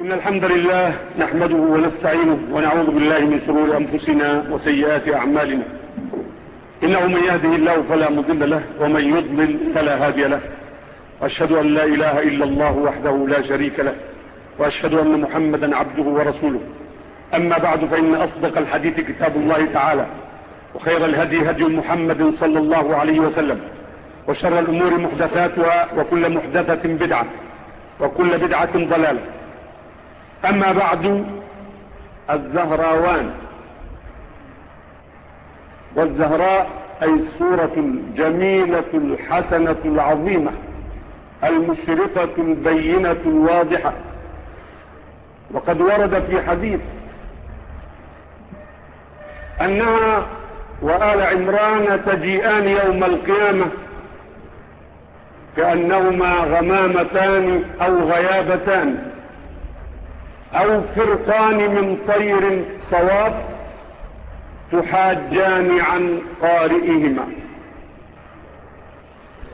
إن الحمد لله نحمده ونستعينه ونعوذ بالله من شرور أنفسنا وسيئات أعمالنا. إنه من يهده الله فلا مضل له ومن يضلل فلا هادي له. وأشهد أن لا إله إلا الله وحده لا شريك له وأشهد أن محمدا عبده ورسوله. أما بعد فإن أصدق الحديث كتاب الله تعالى وخير الهدي هدي محمد صلى الله عليه وسلم وشر الأمور محدثاتها وكل محدثة بدعة وكل بدعة ضلالة. أما بعد الزهراوان. والزهراء أي الصورة الجميلة الحسنة العظيمة المشرقة البينة الواضحة. وقد ورد في حديث أنها وآل عمران تجيئان يوم القيامة كأنهما غمامتان أو غيابتان. أو فرقان من طير صواب تحاجان عن قارئهما.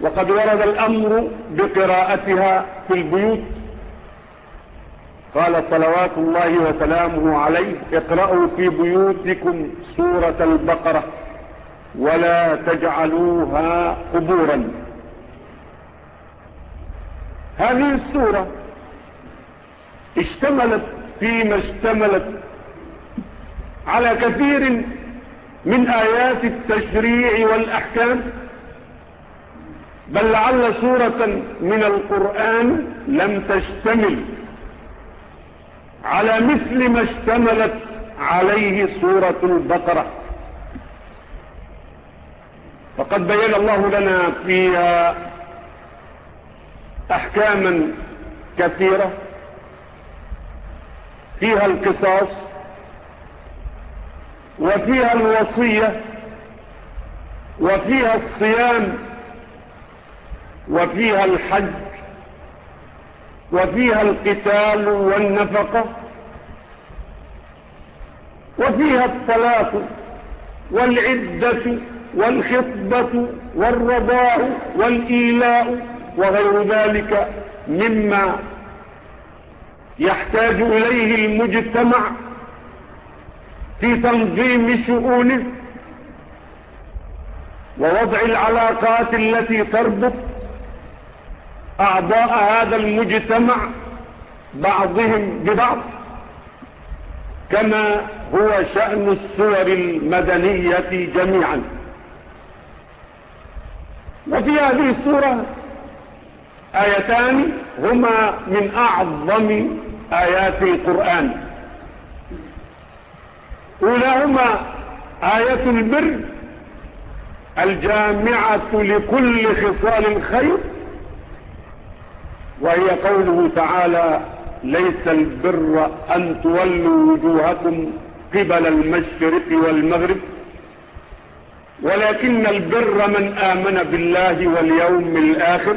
وقد ورد الأمر بقراءتها في البيوت. قال صلوات الله وسلامه عليه اقرأوا في بيوتكم سورة البقرة ولا تجعلوها قبورا. هذه السورة اشتملت فيما اشتملت على كثير من آيات التشريع والأحكام بل لعل سورة من القرآن لم تشتمل على مثل ما اشتملت عليه سورة البقرة. فقد بيّن الله لنا فيها أحكاما كثيرة. فيها القصاص وفيها الوصية وفيها الصيام وفيها الحج وفيها القتال والنفقة وفيها الطلاق والعدة والخطبة والرضاء والإيلاء وغير ذلك مما يحتاج إليه المجتمع في تنظيم شؤونه ووضع العلاقات التي تربط أعضاء هذا المجتمع بعضهم ببعض كما هو شأن السور المدنية جميعا. وفي هذه السورة آيتان هما من أعظم آيات القرآن أولاهما آية البر الجامعة لكل خصال الخير وهي قوله تعالى ليس البر أن تولوا وجوهكم قبل المشرق والمغرب. ولكن البر من آمن بالله واليوم الآخر.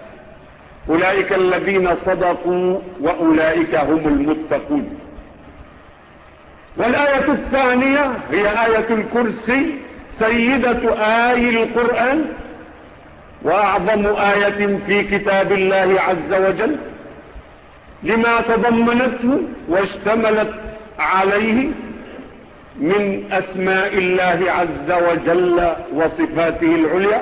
اولئك الذين صدقوا واولئك هم المتقون۔ والآية الثانية هي آية الكرسي سيدة آي القرآن وأعظم آية في كتاب الله عز وجل لما تضمنته واشتملت عليه من أسماء الله عز وجل وصفاته العليا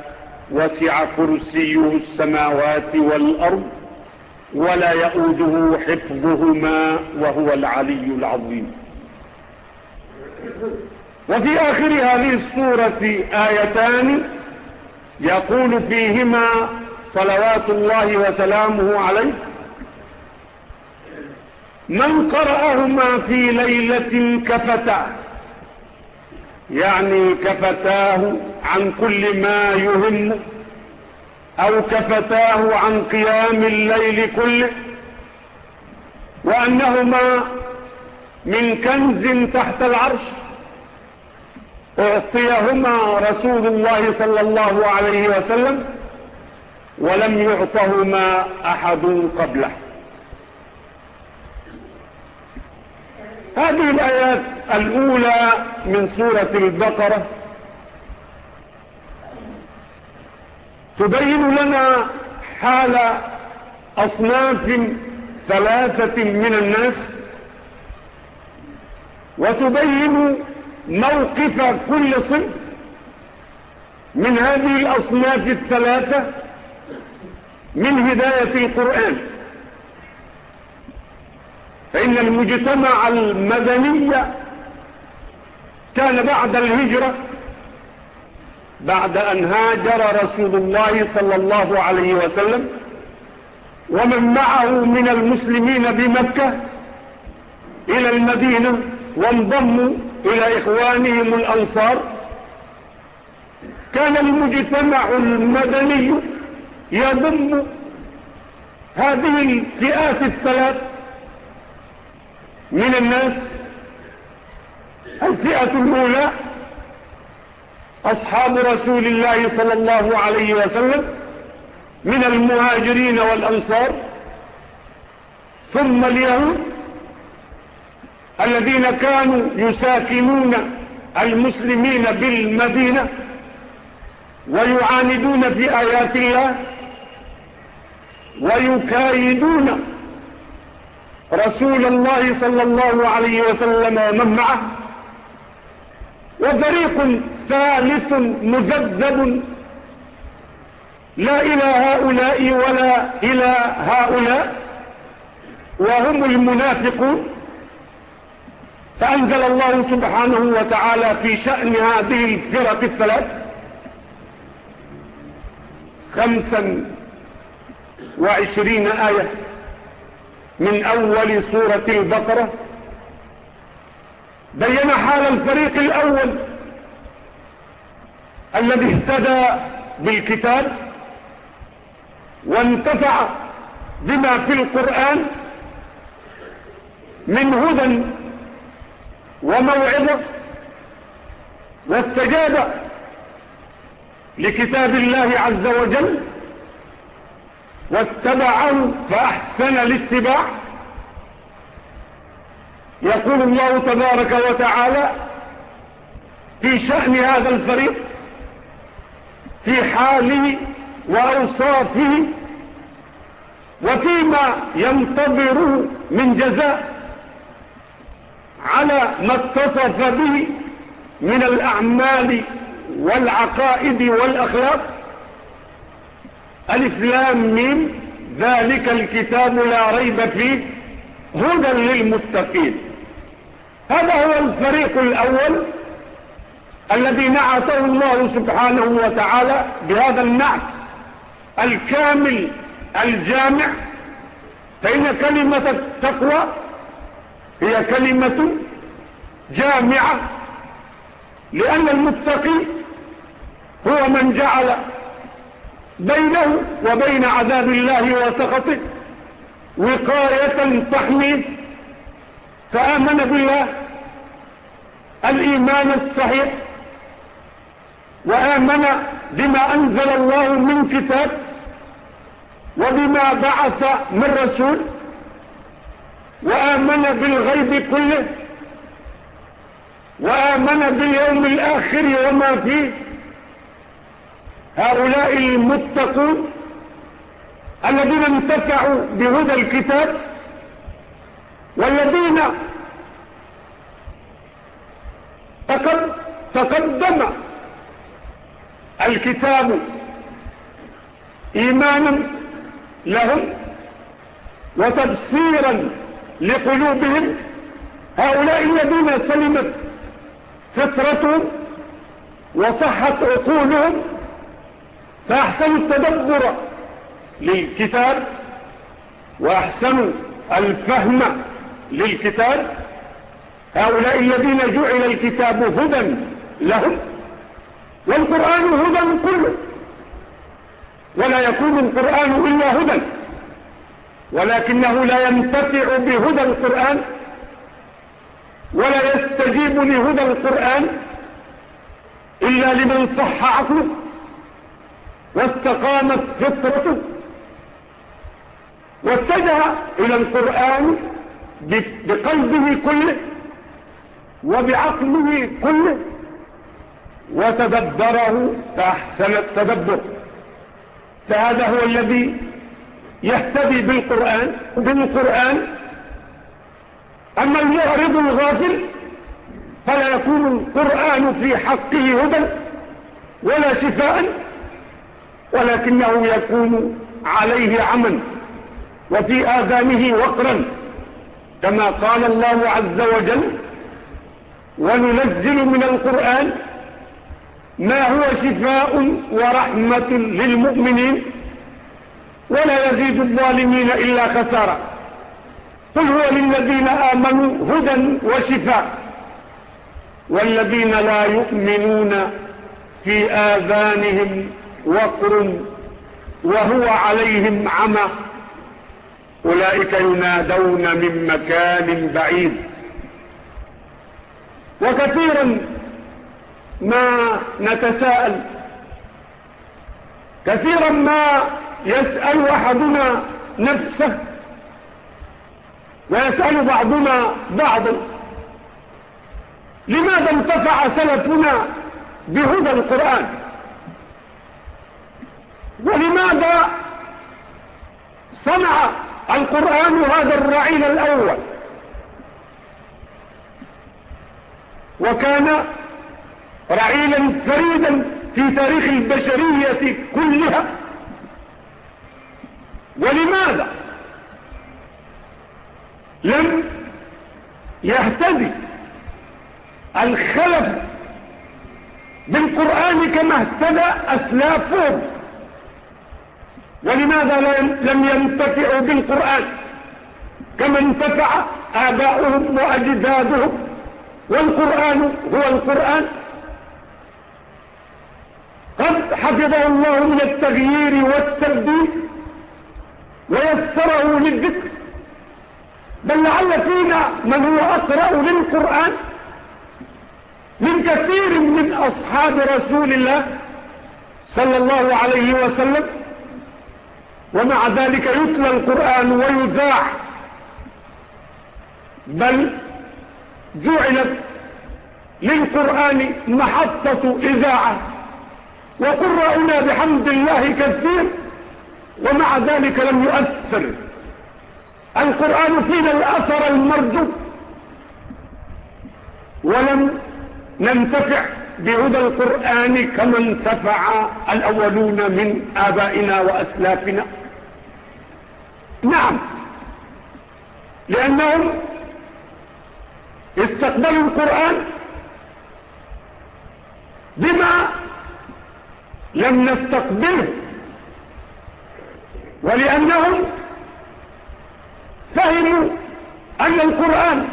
وسع كرسيه السماوات والأرض ولا يؤده حفظهما وهو العلي العظيم. وفي آخر هذه السورة آيتان يقول فيهما صلوات الله وسلامه عليه من قرأهما في ليلة كفتا يعني كفتاه عن كل ما يهم أو كفتاه عن قيام الليل كله وأنهما من كنز تحت العرش أعطيهما رسول الله صلى الله عليه وسلم ولم يعطهما أحد قبله. هذه الآيات الأولى من سورة البقرة. تبين لنا حال أصناف ثلاثة من الناس وتبين موقف كل صنف من هذه الأصناف الثلاثة من هداية القرآن. فإن المجتمع المدني كان بعد الهجرة بعد أن هاجر رسول الله صلى الله عليه وسلم ومن معه من المسلمين بمكة إلى المدينة وانضموا إلى إخوانهم الأنصار. كان المجتمع المدني يضم هذه الفئات الثلاث من الناس. الفئة الأولى أصحاب رسول الله صلى الله عليه وسلم من المهاجرين والأنصار ثم اليهود الذين كانوا يساكنون المسلمين بالمدينة ويعاندون في آيات الله ويكايدون رسول الله صلى الله عليه وسلم ومن معه. وفريق ثالث مذبذب. لا إلى هؤلاء ولا إلى هؤلاء. وهم المنافقون فأنزل الله سبحانه وتعالى في شأن هذه الفرق الثلاث. خمسا وعشرين آية من أول سورة البقرة. بين حال الفريق الأول الذي اهتدى بالكتاب وانتفع بما في القرآن من هدى وموعظة واستجاب لكتاب الله عز وجل واتبعه فأحسن الاتباع يقول الله تبارك وتعالى في شأن هذا الفريق في حاله وأوصافه وفيما ينتظر من جزاء على ما اتصف به من الأعمال والعقائد والأخلاق. الإسلام من ذلك الكتاب لا ريب فيه هدى للمتقين. هذا هو الفريق الأول الذي نعته الله سبحانه وتعالى بهذا النعت الكامل الجامع. فإن كلمة التقوى هي كلمة جامعة لأن المتقي هو من جعل بينه وبين عذاب الله وسخطه وقاية تحميه فآمن بالله الإيمان الصحيح وآمن بما أنزل الله من كتاب وبما بعث من رسول وآمن بالغيب كله وآمن باليوم الآخر وما فيه هؤلاء المتقون الذين انتفعوا بهدى الكتاب والذين تقدم الكتاب إيمانا لهم وتبصيرا لقلوبهم هؤلاء الذين سلمت فطرتهم وصحت عقولهم فأحسنوا التدبر للكتاب وأحسنوا الفهم للكتاب هؤلاء الذين جعل الكتاب هدى لهم والقرآن هدى كله. ولا يكون القرآن إلا هدى. ولكنه لا ينتفع بهدى القرآن ولا يستجيب لهدى القرآن إلا لمن صح عقله واستقامت فطرته واتجه إلى القرآن بقلبه كله وبعقله كله وتدبره فأحسن التدبر. فهذا هو الذي يهتدي بالقرآن بالقرآن أما المعرض الغافل فلا يكون القرآن في حقه هدى ولا شفاء ولكنه يكون عليه عمل وفي آذانه وقرا. كما قال الله عز وجل وننزل من القرآن ما هو شفاء ورحمة للمؤمنين ولا يزيد الظالمين إلا خسارة. قل هو للذين آمنوا هدى وشفاء والذين لا يؤمنون في آذانهم وقر وهو عليهم عمى أولئك ينادون من مكان بعيد. وكثيرا ما نتساءل كثيرا ما يسأل أحدنا نفسه ويسأل بعضنا بعضا. لماذا انتفع سلفنا بهدى القرآن؟ ولماذا صنع القرآن هذا الرعيل الأول. وكان رعيلا فريدا في تاريخ البشرية كلها. ولماذا؟ لم يهتدي الخلف بالقرآن كما اهتدى أسلافهم. ولماذا لم ينتفعوا بالقرآن؟ كما انتفع آباؤهم وأجدادهم. والقرآن هو القرآن. قد حفظه الله من التغيير والتبديل ويسره للذكر. بل لعل فينا من هو أقرأ للقرآن من كثير من أصحاب رسول الله صلى الله عليه وسلم. ومع ذلك يتلى القرآن ويذاع بل جعلت للقرآن محطة إذاعة وقرأنا بحمد الله كثير ومع ذلك لم يؤثر. القرآن فينا الأثر المرجو. ولم ننتفع بهدى القرآن كما انتفع الأولون من آبائنا وأسلافنا. نعم. لأنهم استقبلوا القرآن بما لم نستقبله ولأنهم فهموا أن القرآن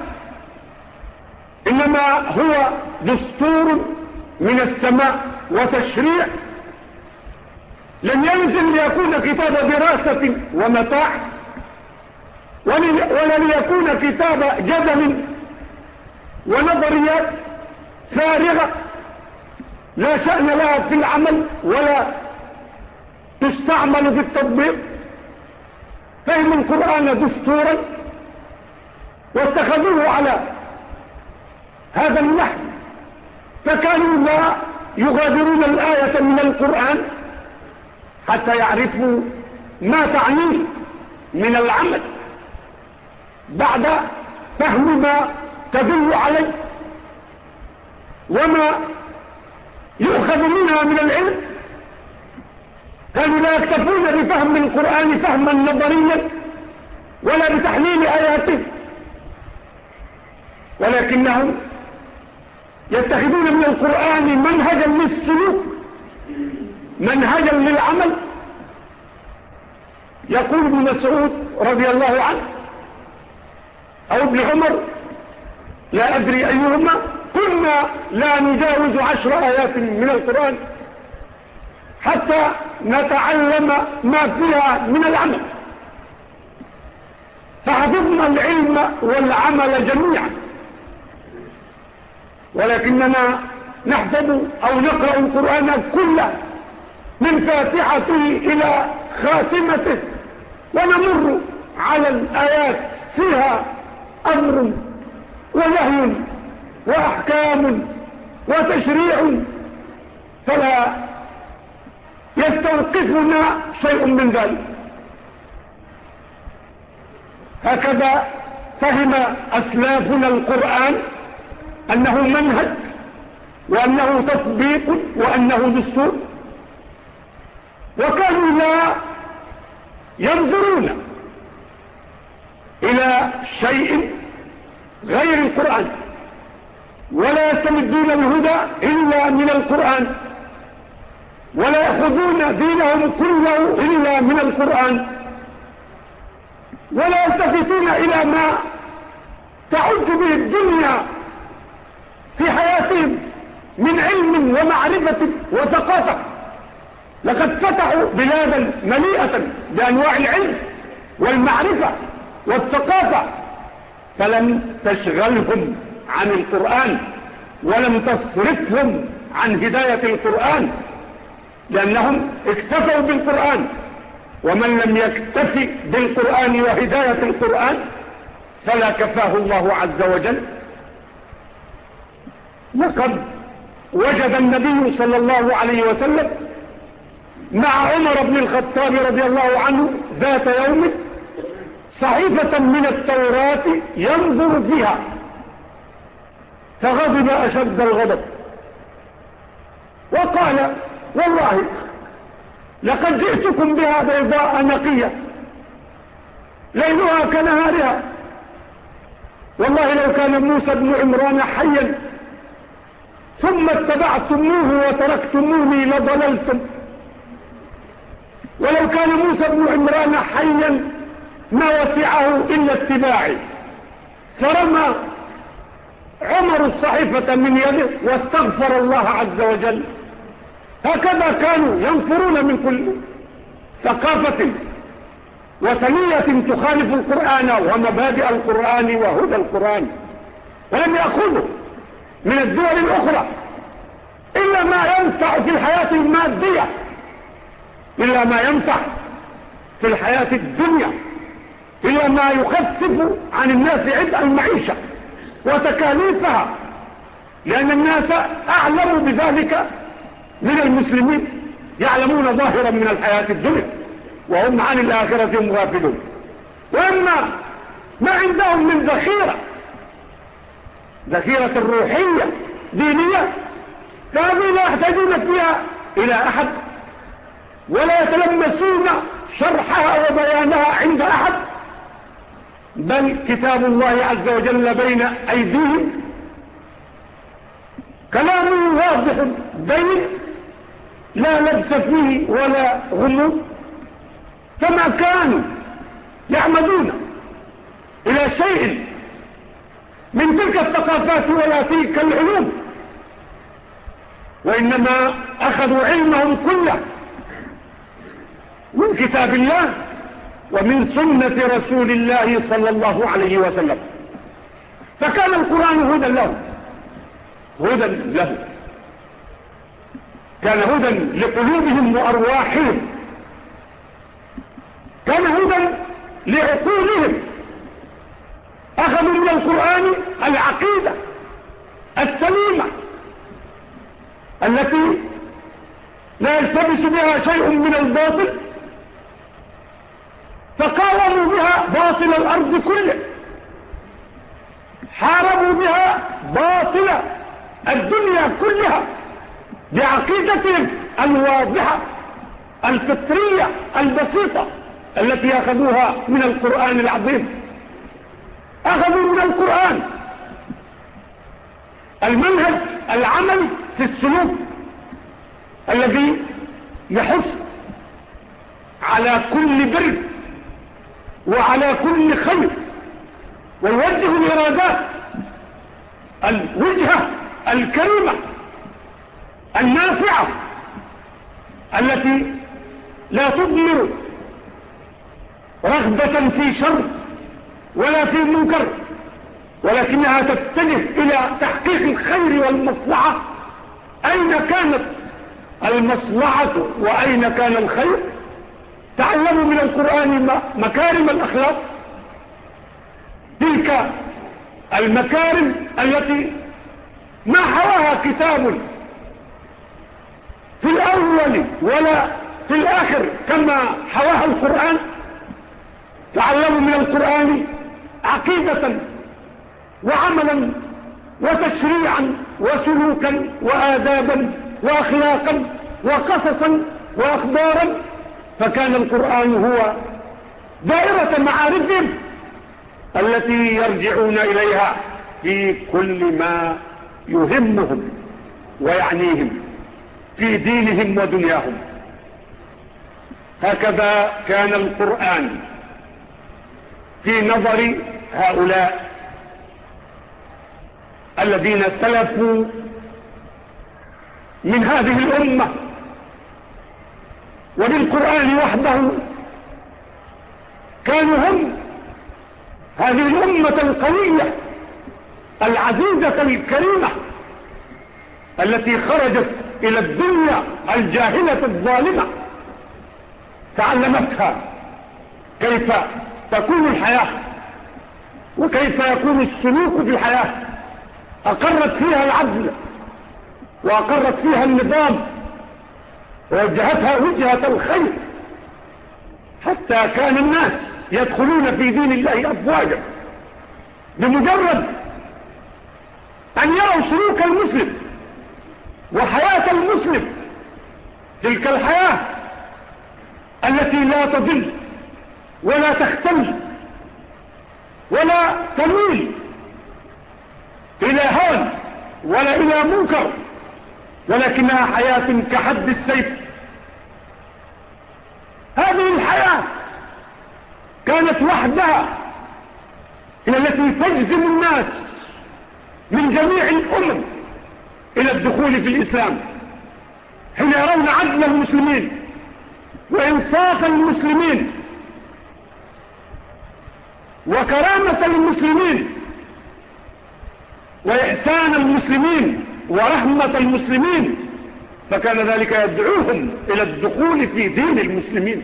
إنما هو دستور من السماء وتشريع لم يلزم ليكون كتاب دراسة ومتاع. ولن يكون كتاب جدل ونظريات فارغة. لا شأن لها في العمل ولا تستعمل في التطبيق. فهم القرآن دستورا واتخذوه على هذا النحو. فكانوا لا يغادرون الآية من القرآن حتى يعرفوا ما تعنيه من العمل. بعد فهم ما تدل عليه وما يؤخذ منها من العلم. كانوا لا يكتفون بفهم القرآن فهما نظريا ولا بتحليل آياته ولكنهم يتخذون من القرآن منهجا للسلوك منهجا للعمل. يقول ابن مسعود رضي الله عنه أو ابن عمر. لا أدري أيهما. كنا لا نجاوز عشر آيات من القرآن حتى نتعلم ما فيها من العمل. فحفظنا العلم والعمل جميعا. ولكننا نحفظ أو نقرأ القرآن كله من فاتحته إلى خاتمته. ونمر على الآيات فيها أمر ونهي وأحكام وتشريع فلا يستوقفنا شيء من ذلك. هكذا فهم أسلافنا القرآن أنه منهج وأنه تطبيق وأنه دستور وكانوا لا ينظرون إلى شيء غير القرآن. ولا يستمدون الهدى إلا من القرآن. ولا يأخذون دينهم كله إلا من القرآن. ولا يلتفتون إلى ما تعج به الدنيا في حياتهم من علم ومعرفة وثقافة. لقد فتحوا بلادا مليئة بأنواع العلم والمعرفة. والثقافة. فلم تشغلهم عن القرآن ولم تصرفهم عن هداية القرآن لأنهم اكتفوا بالقرآن. ومن لم يكتفي بالقرآن وهداية القرآن فلا كفاه الله عز وجل. لقد وجد النبي صلى الله عليه وسلم مع عمر بن الخطاب رضي الله عنه ذات يوم صحيفة من التوراة ينظر فيها. فغضب أشد الغضب. وقال والله لقد جئتكم بها بيضاء نقية. ليلها كنهارها. والله لو كان موسى بن عمران حيا. ثم اتبعتموه وتركتموني لضللتم. ولو كان موسى بن عمران حيا ما وسعه إلا اتباعي. فرمى عمر الصحيفة من يده واستغفر الله عز وجل. هكذا كانوا ينفرون من كل ثقافة وثنية تخالف القرآن ومبادئ القرآن وهدى القرآن. ولم يأخذوا من الدول الأخرى إلا ما ينفع في الحياة المادية. إلا ما ينفع في الحياة الدنيا. هي ما يخفف عن الناس عبء المعيشة وتكاليفها. لأن الناس أعلم بذلك من المسلمين يعلمون ظاهرا من الحياة الدنيا وهم عن الآخرة مغافلون. وإما ما عندهم من ذخيرة ذخيرة روحية دينية كانوا لا يحتاجون فيها إلى أحد ولا يتلمسون شرحها وبيانها عند أحد. بل كتاب الله عز وجل بين أيديهم كلام واضح بين لا لبس فيه ولا غلو كما كانوا يعمدون إلى شيء من تلك الثقافات ولا تلك العلوم وإنما أخذوا علمهم كله من كتاب الله ومن سنة رسول الله صلى الله عليه وسلم. فكان القرآن هدى له. هدى له. كان هدى لقلوبهم وأرواحهم. كان هدى لعقولهم. أخذوا من القرآن العقيدة السليمة التي لا يلتبس بها شيء من الباطل فقاوموا بها باطل الأرض كله. حاربوا بها باطل الدنيا كلها بعقيدتهم الواضحة الفطرية البسيطة التي أخذوها من القرآن العظيم. أخذوا من القرآن المنهج العمل في السلوك الذي يحث على كل برد وعلى كل خير. ويوجه الإرادات الوجهة الكريمة النافعة التي لا تضمر رغبة في شر ولا في منكر ولكنها تتجه إلى تحقيق الخير والمصلحة. أين كانت المصلحة وأين كان الخير؟ تعلموا من القرآن مكارم الأخلاق. تلك المكارم التي ما حواها كتاب في الأول ولا في الآخر كما حواها القرآن. تعلموا من القرآن عقيدة وعملا وتشريعا وسلوكا وآدابا وأخلاقا وقصصا وأخبارا فكان القرآن هو دائرة معارفهم التي يرجعون إليها في كل ما يهمهم ويعنيهم في دينهم ودنياهم. هكذا كان القرآن في نظر هؤلاء الذين سلفوا من هذه الأمة. وبالقرآن وحده كانوا هم هذه الأمة القوية العزيزة الكريمة التي خرجت إلى الدنيا الجاهلة الظالمة تعلمتها كيف تكون الحياة وكيف يكون السلوك في الحياة أقرت فيها العدل وأقرت فيها النظام وجهتها وجهة الخير. حتى كان الناس يدخلون في دين الله أفواجا. بمجرد أن يروا سلوك المسلم وحياة المسلم. تلك الحياة التي لا تضل ولا تختل ولا تميل إلى هون ولا إلى منكر. ولكنها حياة كحد السيف. هذه الحياة كانت وحدها هي التي تجزم الناس من جميع الأمم إلى الدخول في الإسلام. حين يرون عدل المسلمين وإنصاف المسلمين وكرامة المسلمين وإحسان المسلمين ورحمة المسلمين فكان ذلك يدعوهم إلى الدخول في دين المسلمين.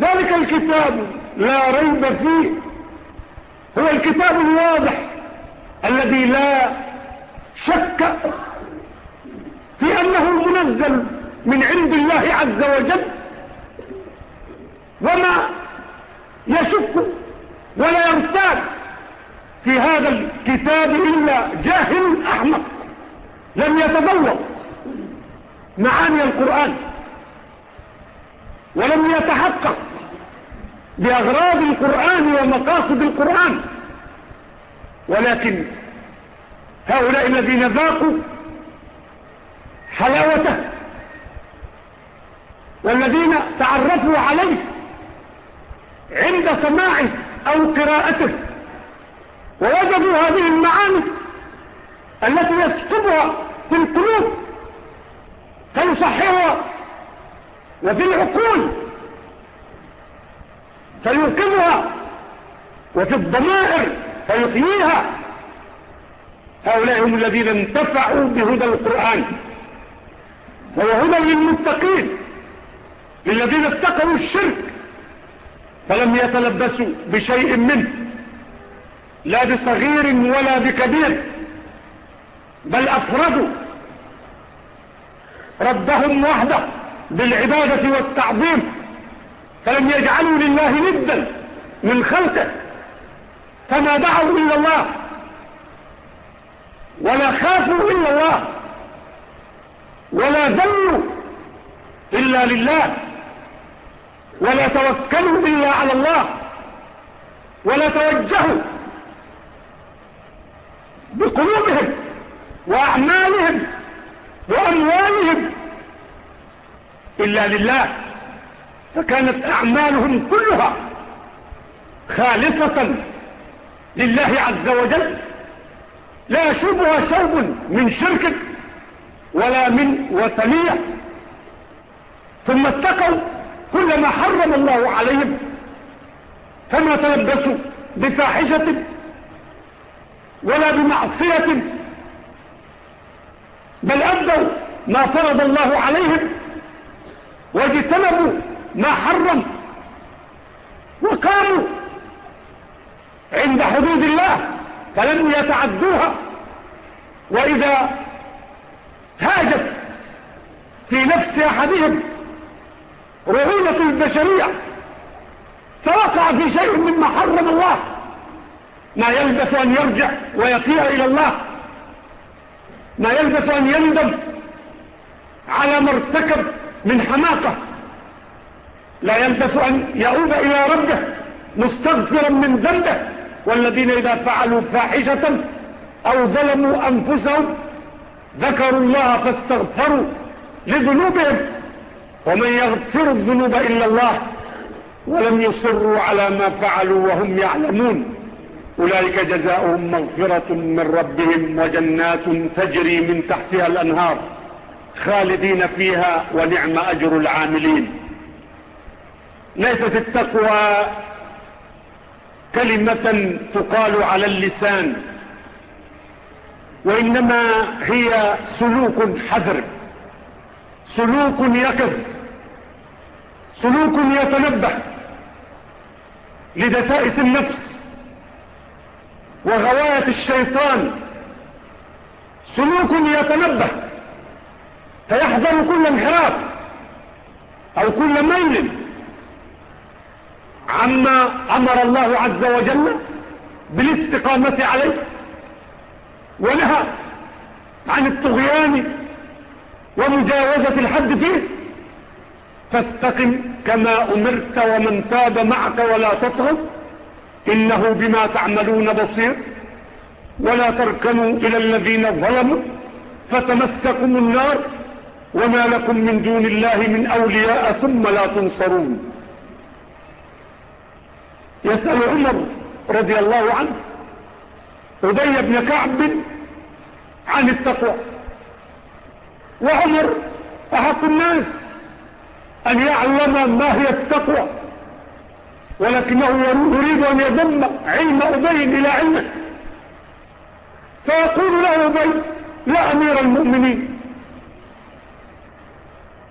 ذلك الكتاب لا ريب فيه. هو الكتاب الواضح الذي لا شك في أنه منزل من عند الله عز وجل وما يشك ولا يرتاب في هذا الكتاب إلا جاهل أحمق. لم يتذوق معاني القرآن. ولم يتحقق بأغراض القرآن ومقاصد القرآن. ولكن هؤلاء الذين ذاقوا حلاوته والذين تعرفوا عليه عند سماعه أو قراءته ووجدوا هذه المعاني التي يسكبها في القلوب فيصحها وفي العقول فيوقظها وفي الضمائر فيحييها. هؤلاء هم الذين انتفعوا بهدى القرآن وهدى للمتقين للذين اتقوا الشرك فلم يتلبسوا بشيء منه. لا بصغير ولا بكبير بل أفردوا ربهم وحده بالعبادة والتعظيم فلم يجعلوا لله ندا من خلقه فما دعوا إلا الله ولا خافوا إلا الله ولا ذلوا إلا لله ولا توكلوا إلا على الله ولا توجهوا بقلوبهم وأعمالهم وأموالهم إلا لله فكانت أعمالهم كلها خالصة لله عز وجل لا شبه شوب من شرك ولا من وثنية. ثم اتقوا كل ما حرم الله عليهم فما تلبسوا بفاحشة ولا بمعصية. بل أبدوا ما فرض الله عليهم واجتنبوا ما حرم وقاموا عند حدود الله فلم يتعدوها. وإذا هاجت في نفس أحدهم رعونة البشرية فوقع في شيء مما حرم الله. ما يلبس أن يرجع ويصير إلى الله. ما يلبس أن يندم على ما ارتكب من حماقة. لا يلبس أن يعود إلى ربه مستغفرا من ذنبه. والذين إذا فعلوا فاحشة أو ظلموا أنفسهم ذكروا الله فاستغفروا لذنوبهم. ومن يغفر الذنوب إلا الله ولم يصروا على ما فعلوا وهم يعلمون. أولئك جزاؤهم مغفرة من ربهم وجنات تجري من تحتها الأنهار خالدين فيها ونعم أجر العاملين. ليست التقوى كلمة تقال على اللسان وإنما هي سلوك حذر سلوك يقظ سلوك يتنبه لدسائس النفس وغواية الشيطان. سلوك يتنبه. فيحذر كل انحراف أو كل ميل. عما أمر الله عز وجل بالاستقامة عليه ونهى عن الطغيان ومجاوزة الحد فيه. فاستقم كما أمرت ومن تاب معك ولا تطغب إنه بما تعملون بصير. ولا تركنوا إلى الذين ظلموا فتمسكم النار وما لكم من دون الله من أولياء ثم لا تنصرون. يسأل عمر رضي الله عنه عبي بن كعب عن التقوى. وعمر أحق الناس أن يعلم ما هي التقوى. ولكنه يريد أن يضم علم أبي إلى علمه فيقول له أبي يا أمير المؤمنين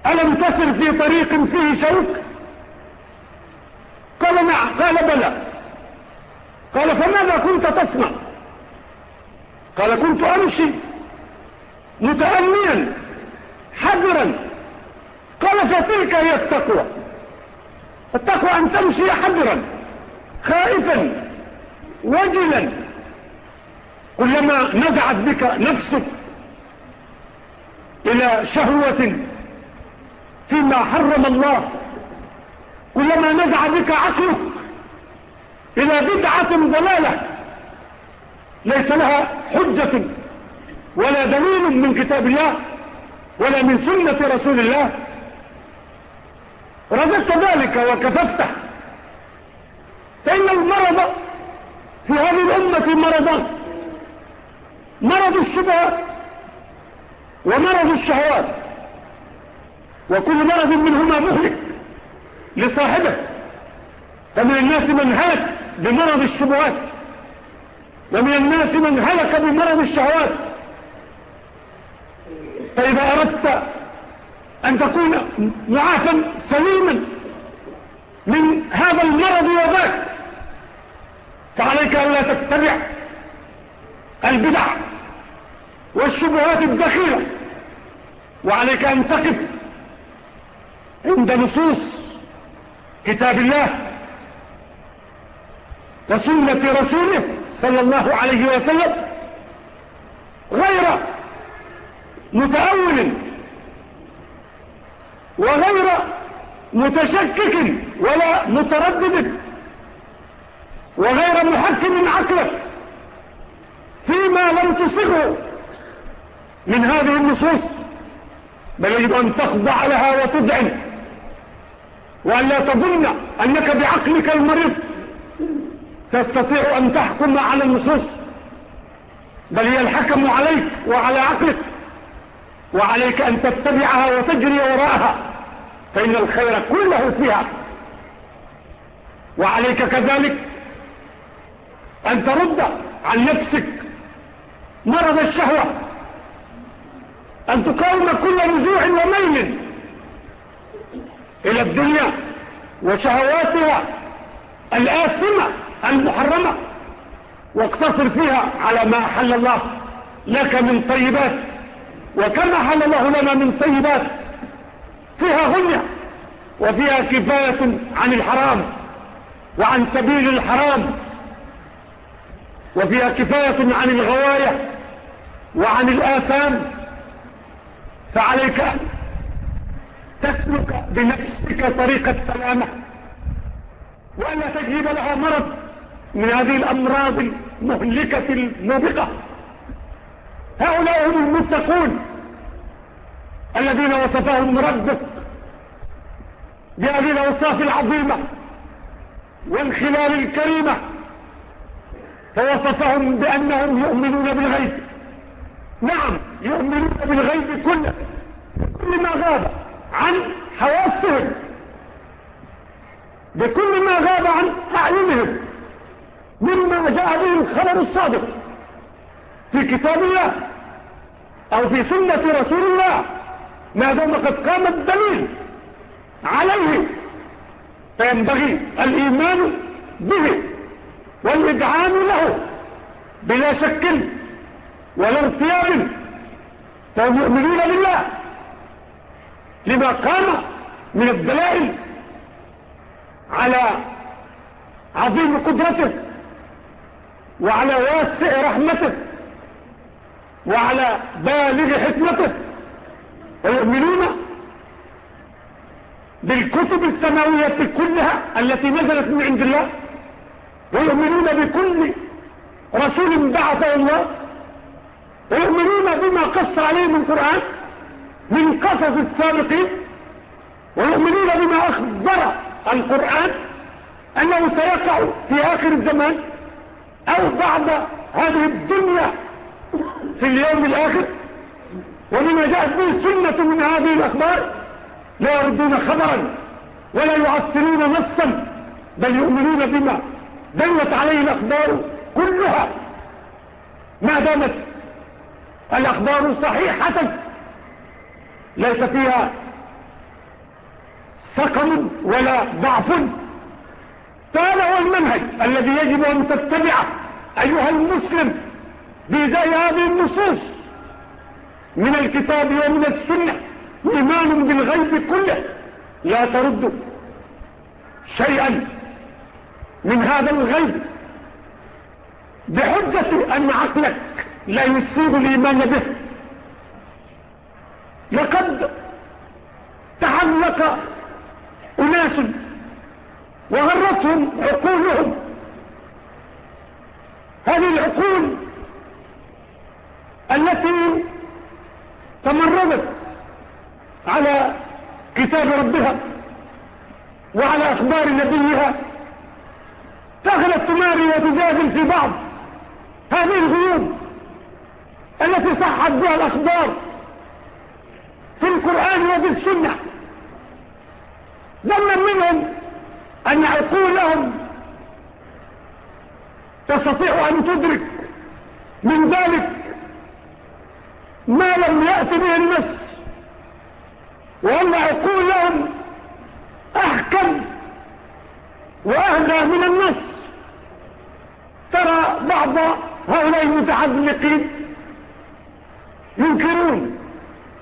ألم تسر في طريق فيه شوك؟ قال نعم. قال بلى. قال فماذا كنت تصنع؟ قال كنت أمشي متأمنا حذرا. قال فتلك هي التقوى. التقوى أن تمشي حذرا خائفا وجلا. كلما نزعت بك نفسك إلى شهوة فيما حرم الله كلما نزع بك عقلك إلى بدعة ضلالة ليس لها حجة ولا دليل من كتاب الله ولا من سنة رسول الله. رجزت ذلك وكففته فإن المرض في هذه الأمة مرضان مرض الشبهات ومرض الشهوات. وكل مرض منهما مهلك لصاحبه. فمن الناس من هلك بمرض الشبهات. ومن الناس من هلك بمرض الشهوات. فإذا أردت أن تكون معافا سليما من هذا المرض وذاك. فعليك أن لا تتبع البدع والشبهات الدخيلة وعليك أن تقف عند نصوص كتاب الله وسنة رسوله صلى الله عليه وسلم غير متأول وغير متشكك ولا متردد وغير محكم عقلك فيما لم تصغه من هذه النصوص بل يجب أن تخضع لها وتزعن وأن لا تظن أنك بعقلك المريض. تستطيع أن تحكم على النصوص بل هي الحكم عليك وعلى عقلك وعليك أن تتبعها وتجري وراءها. فإن الخير كله فيها. وعليك كذلك أن ترد عن نفسك مرض الشهوة. أن تقاوم كل نزوع وميل إلى الدنيا وشهواتها الآثمة المحرمة. واقتصر فيها على ما أحل الله لك من طيبات. وكما حل الله لنا من طيبات. فيها غنى وفيها كفاية عن الحرام وعن سبيل الحرام وفيها كفاية عن الغواية وعن الآثام. فعليك أن تسلك بنفسك طريق السلامة وأن تجلب لها مرض من هذه الأمراض المهلكة الموبقة. هؤلاء هم المتقون. الذين وصفهم ربك بهذه الأوصاف العظيمة والخلال الكريمة فوصفهم بأنهم يؤمنون بالغيب. نعم يؤمنون بالغيب كله بكل ما غاب عن حواسهم بكل ما غاب عن أعينهم مما جاء به الخبر الصادق في كتاب الله أو في سنة رسول الله. ماذا قد قام الدليل عليه فينبغي الإيمان به والإدعان له بلا شك ولا ارتياب فهم يؤمنون بالله لما قام من الدلائل على عظيم قدرته وعلى واسع رحمته وعلى بالغ حكمته ويؤمنون بالكتب السماوية كلها التي نزلت من عند الله ويؤمنون بكل رسول بعثه الله ويؤمنون بما قص عليهم القرآن من قصص السابقين ويؤمنون بما أخبر القرآن أنه سيقع في آخر الزمان أو بعد هذه الدنيا في اليوم الآخر. ولما جاءت به سنة من هذه الأخبار لا يردون خبرا ولا يعطلون نصا بل يؤمنون بما دلت عليه الأخبار كلها. ما دامت الأخبار صحيحة ليس فيها سقم ولا ضعف. فهذا هو المنهج الذي يجب أن تتبعه أيها المسلم بإزاء هذه النصوص. من الكتاب ومن السنة إيمان بالغيب كله لا ترد شيئا من هذا الغيب. بحجة أن عقلك لا يصيب الإيمان به. لقد تعلق أناس وغرتهم عقولهم. هذه العقول التي تمردت على كتاب ربها وعلى أخبار نبيها تغلت تماري وتجادل في بعض هذه الغيوب التي صحت بها الأخبار في القرآن وفي السنة ظنا منهم أن عقولهم تستطيع أن تدرك من ذلك ما لم يأت به النص وأن عقولهم أحكم وأهدى من النص ترى بعض هؤلاء المتعمقين ينكرون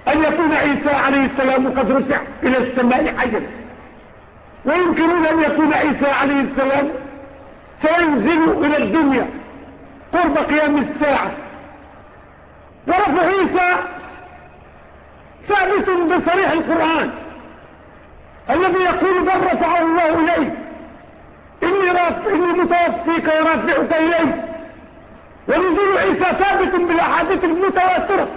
أن يكون عيسى عليه السلام قد رسع إلى السماء حجر ويمكنون أن يكون عيسى عليه السلام سينزل إلى الدنيا قرب قيام الساعة. ورفع عيسى ثابت بصريح القرآن۔ الذي يقول بل رفعه الله إليه إني, رف... إني متوفيك ورافعك إليه ونزول عيسى ثابت بالأحاديث المتواترة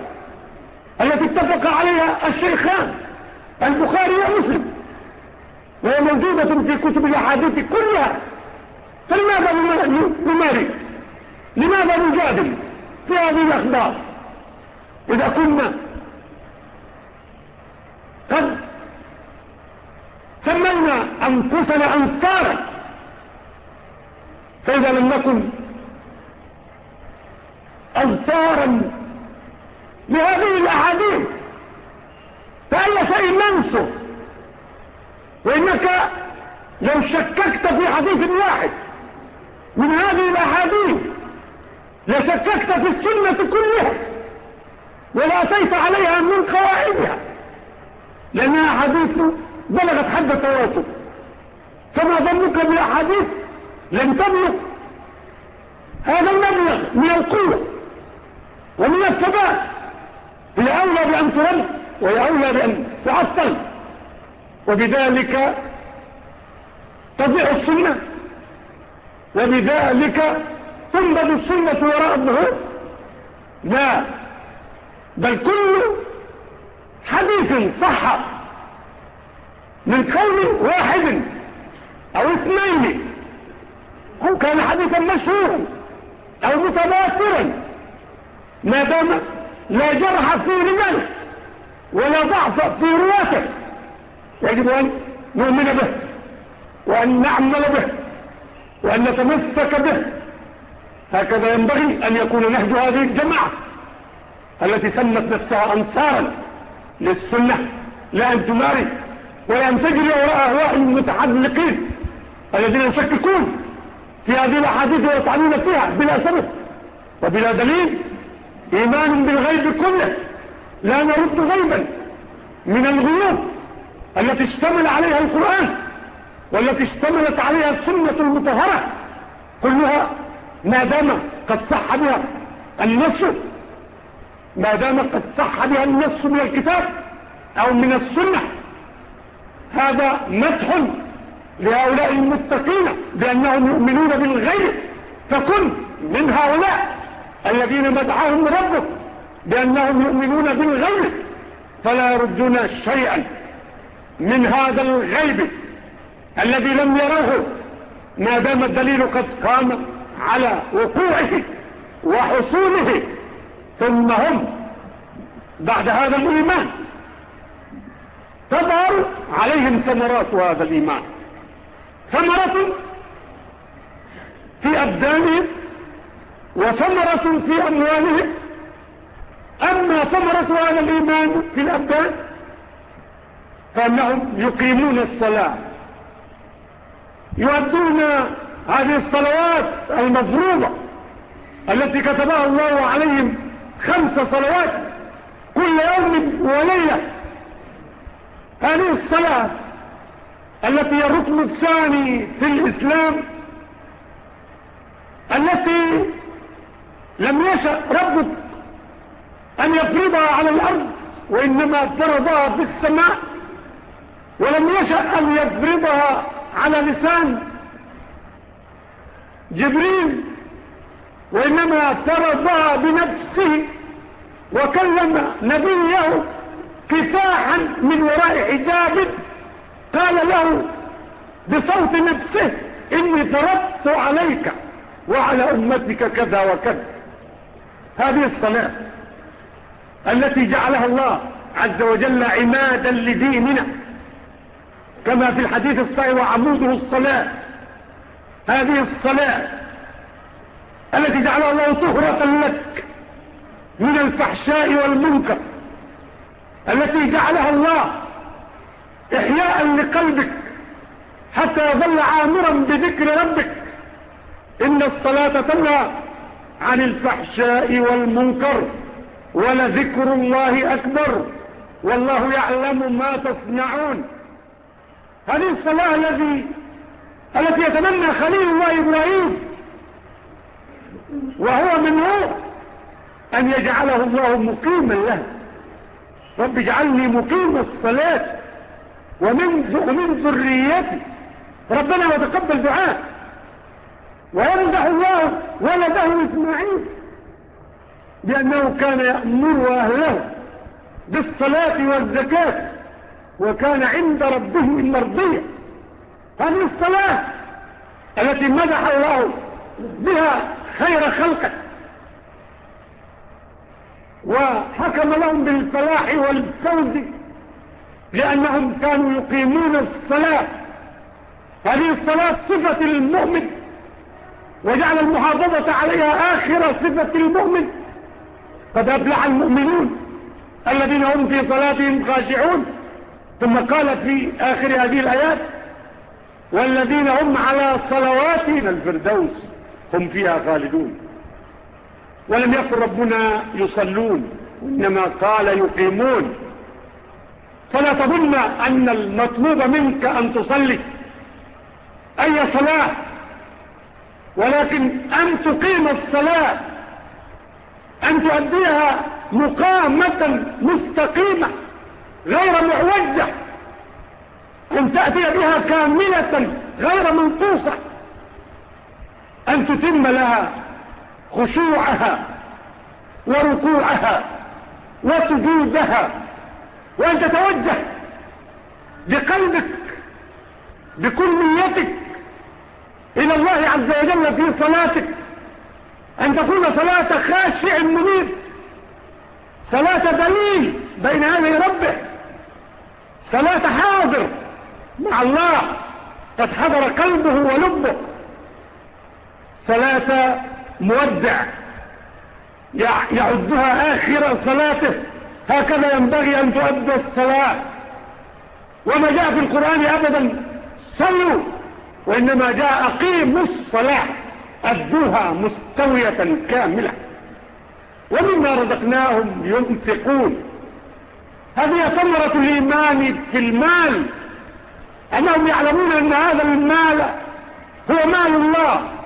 التي اتفق عليها الشيخان البخاري ومسلم وهي موجودة في كتب الأحاديث كلها. فلماذا نماري؟ لماذا نجادل في هذه الأخبار؟ إذا كنا قد سمينا أنفسنا أنصارا فإذا لم نكن أنصارا لهذه الأحاديث فأي شيء ننصر وإنك لو شككت في حديث واحد من هذه الأحاديث لشككت في السنة كلها. ولا سيف عليها من خوائدها لأنها حديث بلغت حد التواتر فما ظنك بالأحاديث لم تبلغ. هذا المبلغ من القوة ومن الثبات. هي أولى بأن ترد وهي أولى بأن تعطل. وبذلك تضيع السنة. وبذلك تنبذ السنة وراء الظهور. لا بل كل حديث صح من قول واحد أو اثنين. أو كان حديثا مشهورا أو متواترا. ما دام لا جرح في رجل ولا ضعف في رواته يجب أن نؤمن به وأن نعمل به وأن نتمسك به. هكذا ينبغي أن يكون نهج هذه الجماعة. التي سمت نفسها أنصارا للسنة لا أن تماري ولا أن تجري وراء أهواء المتعلقين الذين يشككون في هذه الأحاديث ويطعنون فيها بلا سبب وبلا دليل. إيمان بالغيب كله لا نرد غيبا من الغيوب التي اشتمل عليها القرآن والتي اشتملت عليها السنة المطهرة كلها ما دام قد صح بها النصر ما دام قد صح بها النص من الكتاب أو من السنة هذا مدح لهؤلاء المتقين بأنهم يؤمنون بالغيب فكن من هؤلاء الذين مدعاهم ربك بأنهم يؤمنون بالغيب فلا يردون شيئا من هذا الغيب الذي لم يروه ما دام الدليل قد قام على وقوعه وحصوله ثم هم بعد هذا الإيمان تظهر عليهم ثمرات هذا الإيمان ثمرة في أبدانهم وثمرة في أموالهم أما ثمرة هذا الإيمان في الأبدان فأنهم يقيمون الصلاة يؤدون هذه الصلوات المفروضة التي كتبها الله عليهم خمس صلوات كل يوم وليلة. هذه الصلاة التي هي الركن الثاني في الإسلام التي لم يشأ ربك أن يفرضها على الأرض وإنما فرضها في السماء ولم يشأ أن يفرضها على لسان جبريل. وإنما فرضها بنفسه وكلم نبيه كفاحا من وراء حجاب. قال له بصوت نفسه إني فرضت عليك وعلى أمتك كذا وكذا. هذه الصلاة التي جعلها الله عز وجل عمادا لديننا. كما في الحديث الصحيح وعموده الصلاة. هذه الصلاة التي جعلها الله طهرة لك من الفحشاء والمنكر التي جعلها الله إحياء لقلبك حتى يظل عامرا بذكر ربك. إن الصلاة تنهى عن الفحشاء والمنكر ولذكر الله أكبر والله يعلم ما تصنعون. هذه الصلاة الذي التي يتمنى خليل الله إبراهيم أن يجعله الله مقيما له. رب اجعلني مقيم الصلاة ومن, ومن ذريتي. ربنا وتقبل دعاء. ويمدح الله ولده إسماعيل لأنه كان يأمر أهله بالصلاة والزكاة وكان عند ربه المرضية هذه الصلاة التي مدح الله بها خير خلقه. وحكم لهم بالفلاح والفوز لأنهم كانوا يقيمون الصلاة. هذه الصلاة صفة المؤمن وجعل المحافظة عليها آخر صفة المؤمن. قد أبلع المؤمنون الذين هم في صلاتهم خاشعون. ثم قال في آخر هذه الآيات والذين هم على صلواتنا الفردوس هم فيها خالدون. ولم يقل ربنا يصلون إنما قال يقيمون. فلا تظن أن المطلوب منك أن تصلي. أي صلاة؟ ولكن أن تقيم الصلاة أن تؤديها مقامة مستقيمة غير معوجة. أن تأتي بها كاملة غير منقوصة. أن تتم لها خشوعها وركوعها وسجودها وأن تتوجه بقلبك بكليتك إلى الله عز وجل في صلاتك. أن تكون صلاة خاشع منير صلاة دليل بين يدي ربه صلاة حاضر مع الله قد حضر قلبه ولبه. صلاة مودع. يعدها آخر صلاته. هكذا ينبغي أن تؤدى الصلاة. وما جاء في القرآن أبدا صلوا. وإنما جاء أقيموا الصلاة. أدوها مستوية كاملة. ومما رزقناهم ينفقون. هذه ثمرة الإيمان في المال. أنهم يعلمون أن هذا المال هو مال الله.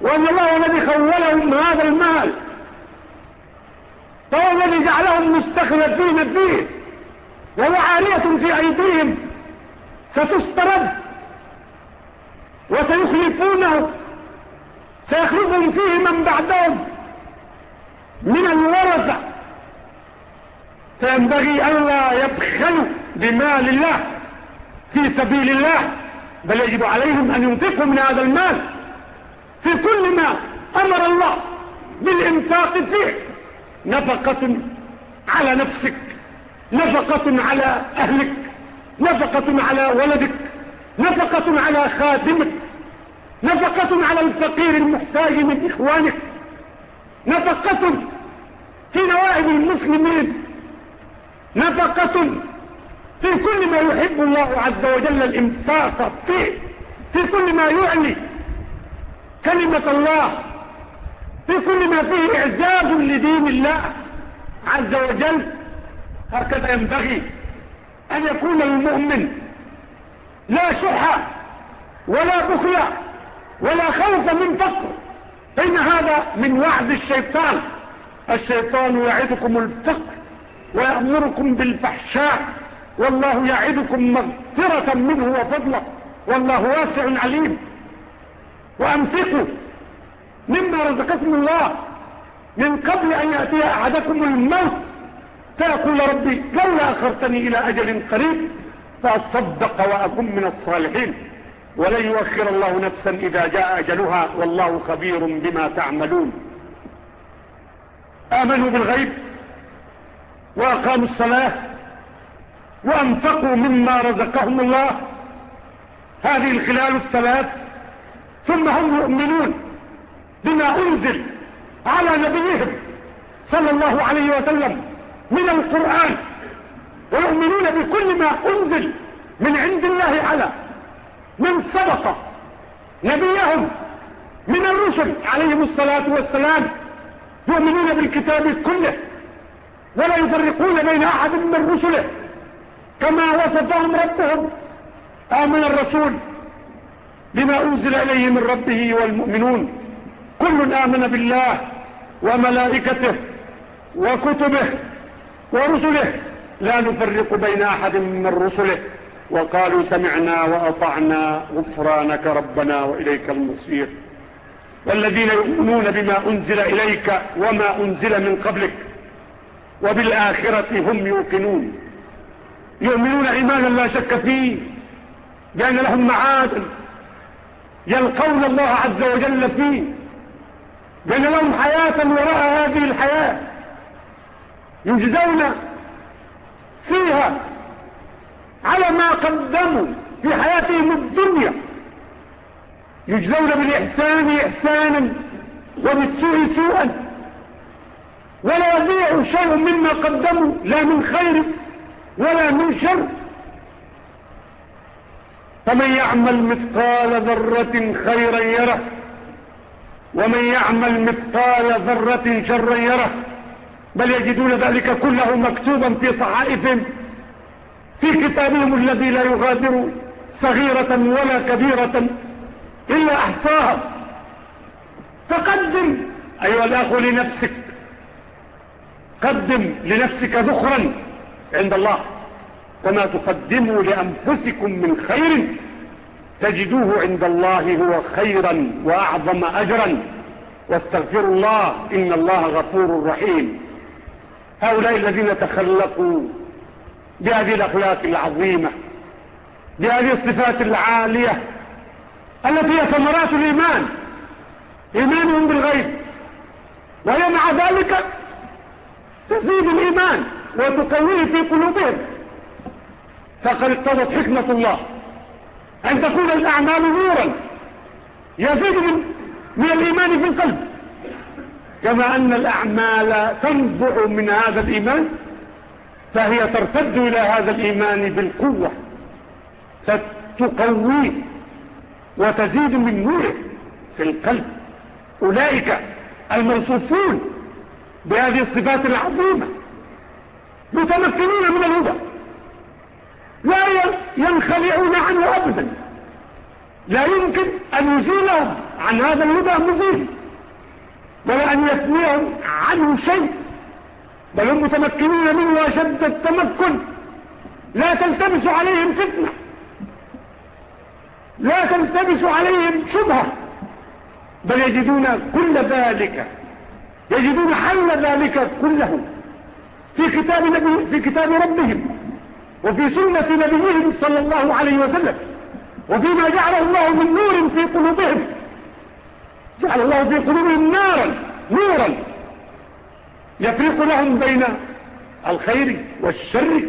وأن الله الذي خولهم هذا المال. فهو الذي جعلهم مستخلفين فيه. وهو عالية في أيديهم. ستسترد. وسيخلفونه. سيخلفهم فيه من بعدهم. من الورثة فينبغي ألا يبخلوا بمال الله في سبيل الله. بل يجب عليهم أن ينفقوا من هذا المال. في كل ما أمر الله بالإنفاق فيه. نفقة على نفسك نفقة على أهلك نفقة على ولدك نفقة على خادمك نفقة على الفقير المحتاج من إخوانك نفقة في نوائب المسلمين نفقة في كل ما يحب الله عز وجل الإنفاق فيه في كل ما يعني كلمة الله في كل ما فيه إعزاز لدين الله عز وجل هكذا ينبغي أن يكون المؤمن لا شحة ولا بخية ولا خوف من فقر. فإن هذا من وعد الشيطان الشيطان يعدكم الفقر ويأمركم بالفحشاء والله يعدكم مغفرة منه وفضله والله واسع عليم. وأنفقوا مما رزقكم الله من قبل أن يأتي أحدكم الموت. فيقول ربي لولا أخرتني إلى أجل قريب فأصدق وأكون من الصالحين. ولن يؤخر الله نفسا إذا جاء أجلها والله خبير بما تعملون. آمنوا بالغيب وأقاموا الصلاة وأنفقوا مما رزقهم الله. هذه الخلال الثلاث ثم هم يؤمنون بما أنزل على نبيهم صلى الله عليه وسلم من القرآن. ويؤمنون بكل ما أنزل من عند الله على من صدق نبيهم من الرسل عليهم الصلاة والسلام. يؤمنون بالكتاب كله ولا يفرقون بين أحد من رسله. كما وصفهم ربهم آمن الرسول بما أنزل إليه من ربه والمؤمنون. كل آمن بالله وملائكته وكتبه ورسله. لا نفرق بين أحد من رسله. وقالوا سمعنا وأطعنا غفرانك ربنا وإليك المصير. والذين يؤمنون بما أنزل إليك وما أنزل من قبلك وبالآخرة هم يوقنون. يؤمنون إيمانا لا شك فيه. لأن لهم معادل يلقون الله عز وجل فيه بل لهم حياة وراء هذه الحياة. يجزون فيها على ما قدموا في حياتهم الدنيا. يجزون بالإحسان إحسانا وبالسوء سوءا. ولا يضيع شيء مما قدموا لا من خير ولا من شر. فمن يعمل مثقال ذرة خيرا يره ومن يعمل مثقال ذرة شرا يره بل يجدون ذلك كله مكتوبا في صحائفهم في كتابهم الذي لا يغادر صغيرة ولا كبيرة إلا أحصاها. فقدم أيها الأخو لنفسك قدم لنفسك ذخرا عند الله. وما تقدموا لأنفسكم من خير تجدوه عند الله هو خيرا وأعظم أجرا. واستغفروا الله إن الله غفور رحيم. هؤلاء الذين تخلقوا بهذه الأخلاق العظيمة بهذه الصفات العالية التي هي ثمرات الإيمان. إيمانهم بالغيب وهي مع ذلك تزيد الإيمان وتقويه في قلوبهم. فقد اقتضت حكمة الله. أن تكون الأعمال نورا يزيد من, من الإيمان في القلب. كما أن الأعمال تنبع من هذا الإيمان فهي ترتد إلى هذا الإيمان بالقوة. فتقويه وتزيد من نوره في القلب. أولئك الموصوفون بهذه الصفات العظيمة متمكنون من الهدى. لا ينخلعون عنه أبدا. لا يمكن أن يزيلهم عن هذا الهدى المزيل ولا أن يثنيهم عنه شيء. بل هم متمكنين منه أشد التمكن. لا تلتبس عليهم فتنة. لا تلتبس عليهم شبهة. بل يجدون كل ذلك يجدون حل ذلك كله في كتاب, في كتاب ربهم. وفي سنة نبيهم صلى الله عليه وسلم وفيما جعله الله من نور في قلوبهم. جعل الله في قلوبهم نارا نورا يفرق لهم بين الخير والشر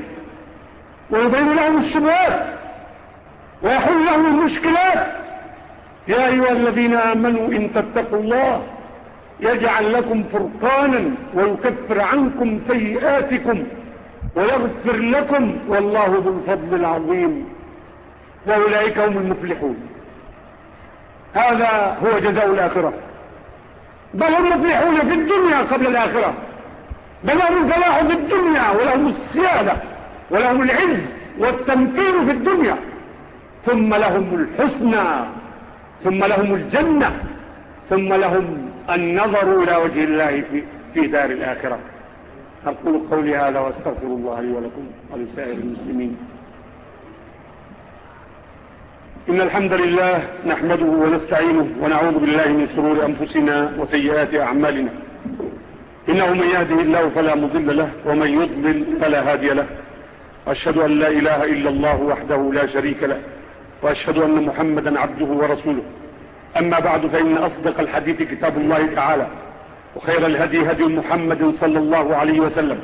ويبين لهم الشبهات ويحل لهم المشكلات. يا أيها الذين آمنوا إن تتقوا الله يجعل لكم فرقانا ويكفر عنكم سيئاتكم. ويغفر لكم والله ذو الفضل العظيم وأولئك هم المفلحون. هذا هو جزاء الآخرة. بل هم مفلحون في الدنيا قبل الآخرة. بل هم الفلاح في الدنيا ولهم السيادة ولهم العز والتمكين في الدنيا. ثم لهم الحسنى. ثم لهم الجنة. ثم لهم النظر إلى وجه الله في, في دار الآخرة. أقول قولي هذا وأستغفر الله لي ولكم ولسائر المسلمين. إن الحمد لله نحمده ونستعينه ونعوذ بالله من شرور أنفسنا وسيئات أعمالنا. إنه من يهده الله فلا مضل له ومن يضلل فلا هادي له. أشهد أن لا إله إلا الله وحده لا شريك له وأشهد أن محمدا عبده ورسوله. أما بعد فإن أصدق الحديث كتاب الله تعالى. وخير الهدي هدي محمد صلى الله عليه وسلم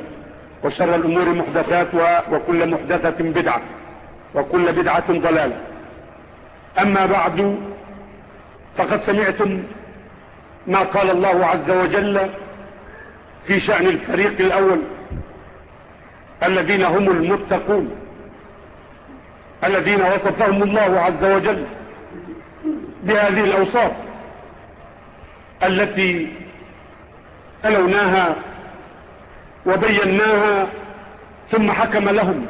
وشر الأمور محدثاتها وكل محدثة بدعة وكل بدعة ضلالة. أما بعد فقد سمعتم ما قال الله عز وجل في شأن الفريق الأول الذين هم المتقون الذين وصفهم الله عز وجل بهذه الأوصاف التي ألوناها وبيناها ثم حكم لهم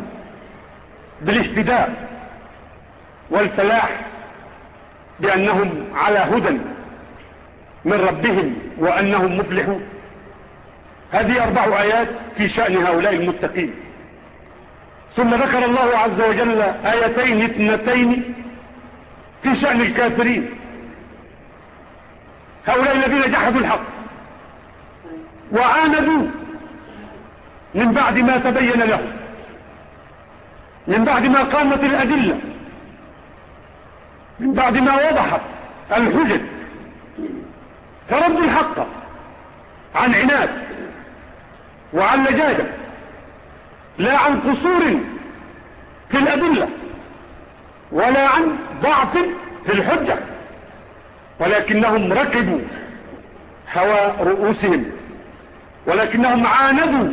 بالاهتداء والفلاح بأنهم على هدى من ربهم وأنهم مفلحون. هذه أربع آيات في شأن هؤلاء المتقين. ثم ذكر الله عز وجل آيتين اثنتين في شأن الكافرين. هؤلاء الذين جحدوا الحق. وعاندوا من بعد ما تبين له من بعد ما قامت الأدلة من بعد ما وضحت الحجج فردوا الحق عن عناد وعن لجاجة لا عن قصور في الأدلة ولا عن ضعف في الحجة ولكنهم ركبوا هوى رؤوسهم. ولكنهم عاندوا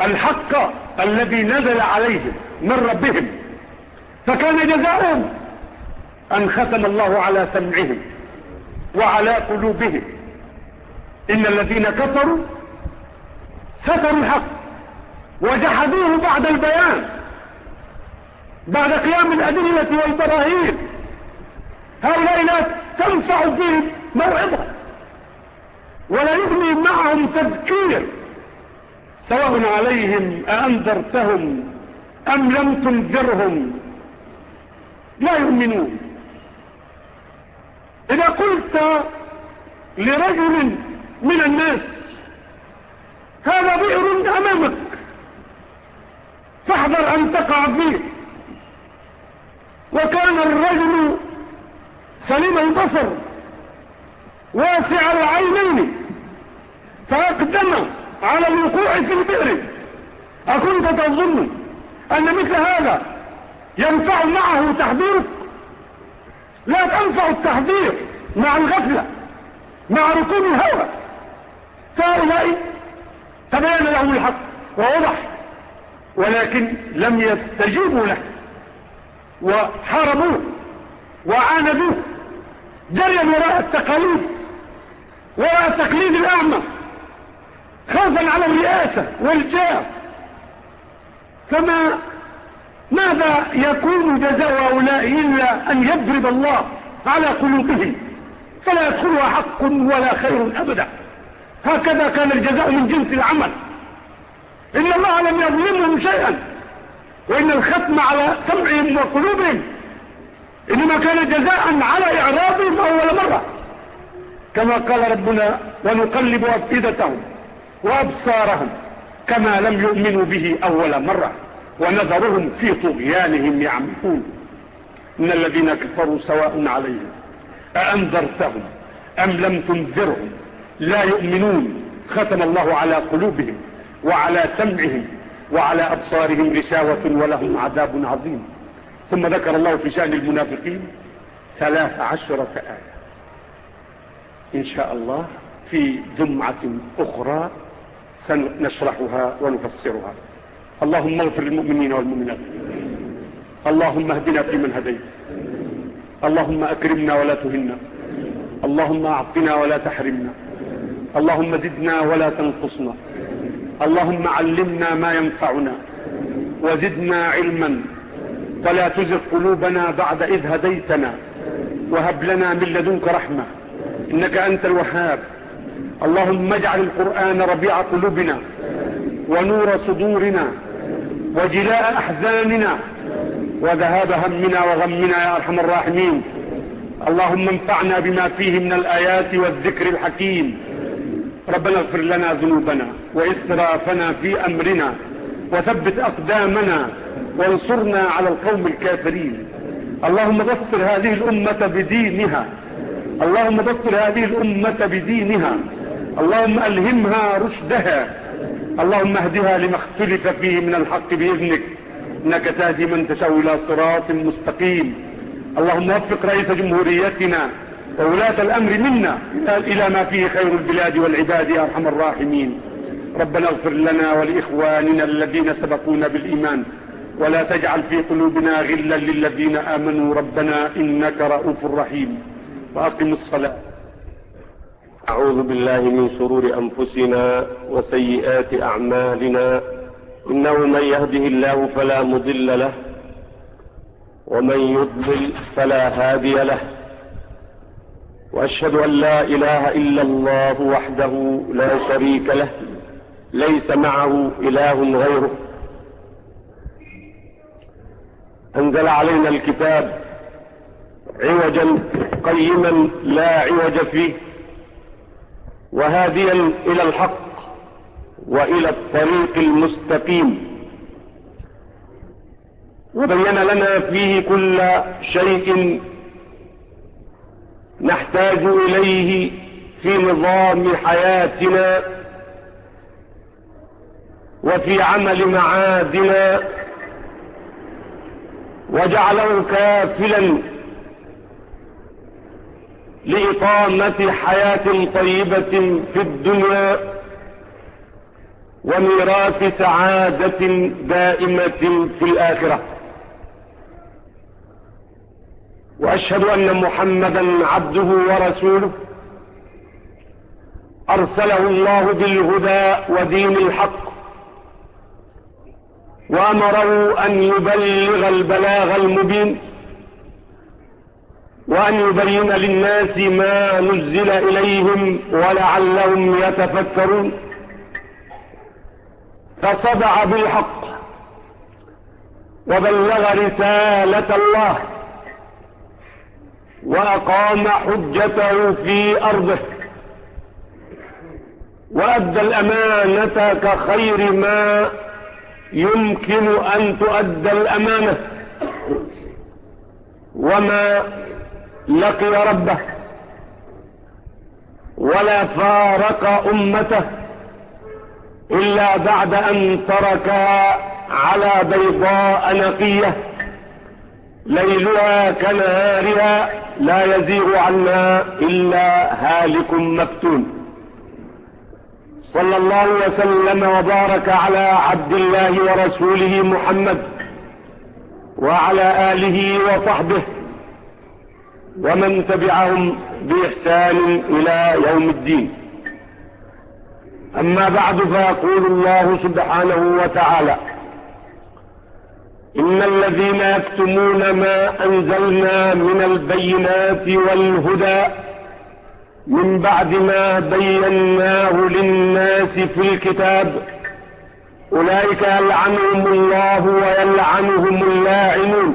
الحق الذي نزل عليهم من ربهم. فكان جزاؤهم أن ختم الله على سمعهم وعلى قلوبهم. إن الذين كفروا ستروا الحق وجحدوه بعد البيان بعد قيام الأدلة والبراهين. هؤلاء لا تنفع فيهم موعظة. ولا يغني معهم تذكير سواء عليهم أأنذرتهم أم لم تنذرهم. لا يؤمنون. إذا قلت لرجل من الناس هذا بئر أمامك فاحذر أن تقع فيه. وكان الرجل سليم البصر. واسع العينين. فأقدم على الوقوع في البئر. أكنت تظن أن مثل هذا ينفع معه تحذيرك؟ لا تنفع التحذير مع الغفلة مع ركوب الهوى. فهؤلاء تبين لهم الحق ووضح ولكن لم يستجيبوا له. وحاربوه وعاندوه. جريا وراء التقاليد. وراء تقليد الأعمى خوفا على الرئاسة والجاه فما ماذا يكون جزاء هؤلاء إلا أن يضرب الله على قلوبهم؟ فلا يدخلها حق ولا خير أبدا. هكذا كان الجزاء من جنس العمل. إن الله لم يظلمهم شيئا. وإن الختم على سمعهم وقلوبهم. إنما كان جزاء على إعراضهم أول مرة. كما قال ربنا ونقلب أفئدتهم وأبصارهم كما لم يؤمنوا به أول مرة ونذرهم في طغيانهم يعمقون إن الذين كفروا سواء عليهم أأنذرتهم أم لم تنذرهم لا يؤمنون ختم الله على قلوبهم وعلى سمعهم وعلى أبصارهم غشاوة ولهم عذاب عظيم ثم ذكر الله في شأن المنافقين ثلاث عشرة آية إن شاء الله في جمعة أخرى سنشرحها ونفسرها. اللهم اغفر للمؤمنين والمؤمنات. اللهم اهدنا في من هديت اللهم أكرمنا ولا تهنا. اللهم أعطنا ولا تحرمنا. اللهم زدنا ولا تنقصنا. اللهم علمنا ما ينفعنا. وزدنا علما. ولا تزغ قلوبنا بعد إذ هديتنا. وهب لنا من لدنك رحمة. إنك أنت الوهاب. اللهم اجعل القرآن ربيع قلوبنا ونور صدورنا وجلاء أحزاننا وذهاب همنا وغمنا يا أرحم الراحمين. اللهم انفعنا بما فيه من الآيات والذكر الحكيم. ربنا اغفر لنا ذنوبنا وإسرافنا في أمرنا وثبت أقدامنا وانصرنا على القوم الكافرين. اللهم بصر هذه الأمة بدينها اللهم بصر هذه الأمة بدينها. اللهم ألهمها رشدها. اللهم اهدها لما اختلف فيه من الحق بإذنك. إنك تهدي من تشاء إلى صراط مستقيم. اللهم وفق رئيس جمهوريتنا وولاة الأمر منا. إلى ما فيه خير البلاد والعباد أرحم الراحمين. ربنا اغفر لنا ولإخواننا الذين سبقونا بالإيمان. ولا تجعل في قلوبنا غلا للذين آمنوا. ربنا إنك رؤوف رحيم. وأقم الصلاة. أعوذ بالله من شرور أنفسنا وسيئات أعمالنا. إنه من يهده الله فلا مضل له ومن يضلل فلا هادي له. وأشهد أن لا إله إلا الله وحده لا شريك له ليس معه إله غيره. أنزل علينا الكتاب عوجا قيما لا عوج فيه وهاديا إلى الحق وإلى الطريق المستقيم. وبين لنا فيه كل شيء نحتاج إليه في نظام حياتنا وفي عمل معادنا وجعله كافلا لإقامة حياة طيبة في الدنيا وميراث سعادة دائمة في الآخرة. وأشهد أن محمدا عبده ورسوله. أرسله الله بالهدى ودين الحق. وأمره أن يبلغ البلاغ المبين. وأن يبين للناس ما نزل إليهم ولعلهم يتفكرون. فصدع بالحق وبلغ رسالة الله وأقام حجته في أرضه وأدى الأمانة كخير ما يمكن أن تؤدى الأمانة. وما لقي ربه ولا فارق أمته إلا بعد أن ترك على بيضاء نقية. ليلها كنهارها لا يزيغ عنا إلا هالك مفتون. صلى الله وسلم وبارك على عبد الله ورسوله محمد وعلى آله وصحبه ومن تبعهم بإحسان إلى يوم الدين. أما بعد فيقول الله سبحانه وتعالى إن الذين يكتمون ما أنزلنا من البينات والهدى من بعد ما بيناه للناس في الكتاب أولئك يلعنهم الله ويلعنهم اللاعنون.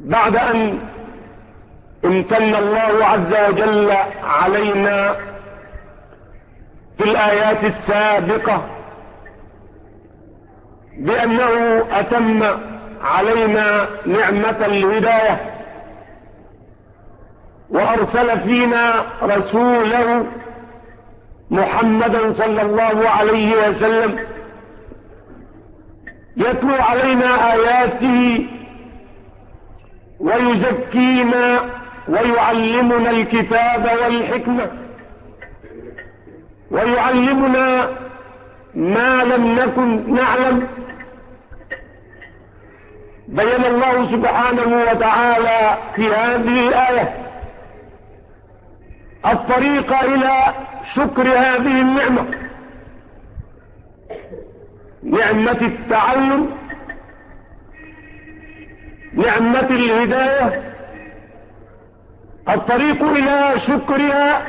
بعد أن امتن الله عز وجل علينا في الآيات السابقة بأنه أتم علينا نعمة الهداية وأرسل فينا رسوله محمدا صلى الله عليه وسلم يتلو علينا آياته ويزكينا ويعلمنا الكتاب والحكمة. ويعلمنا ما لم نكن نعلم. بين الله سبحانه وتعالى في هذه الآية الطريق إلى شكر هذه النعمة. نعمة التعلم نعمة الهداية الطريق إلى شكرها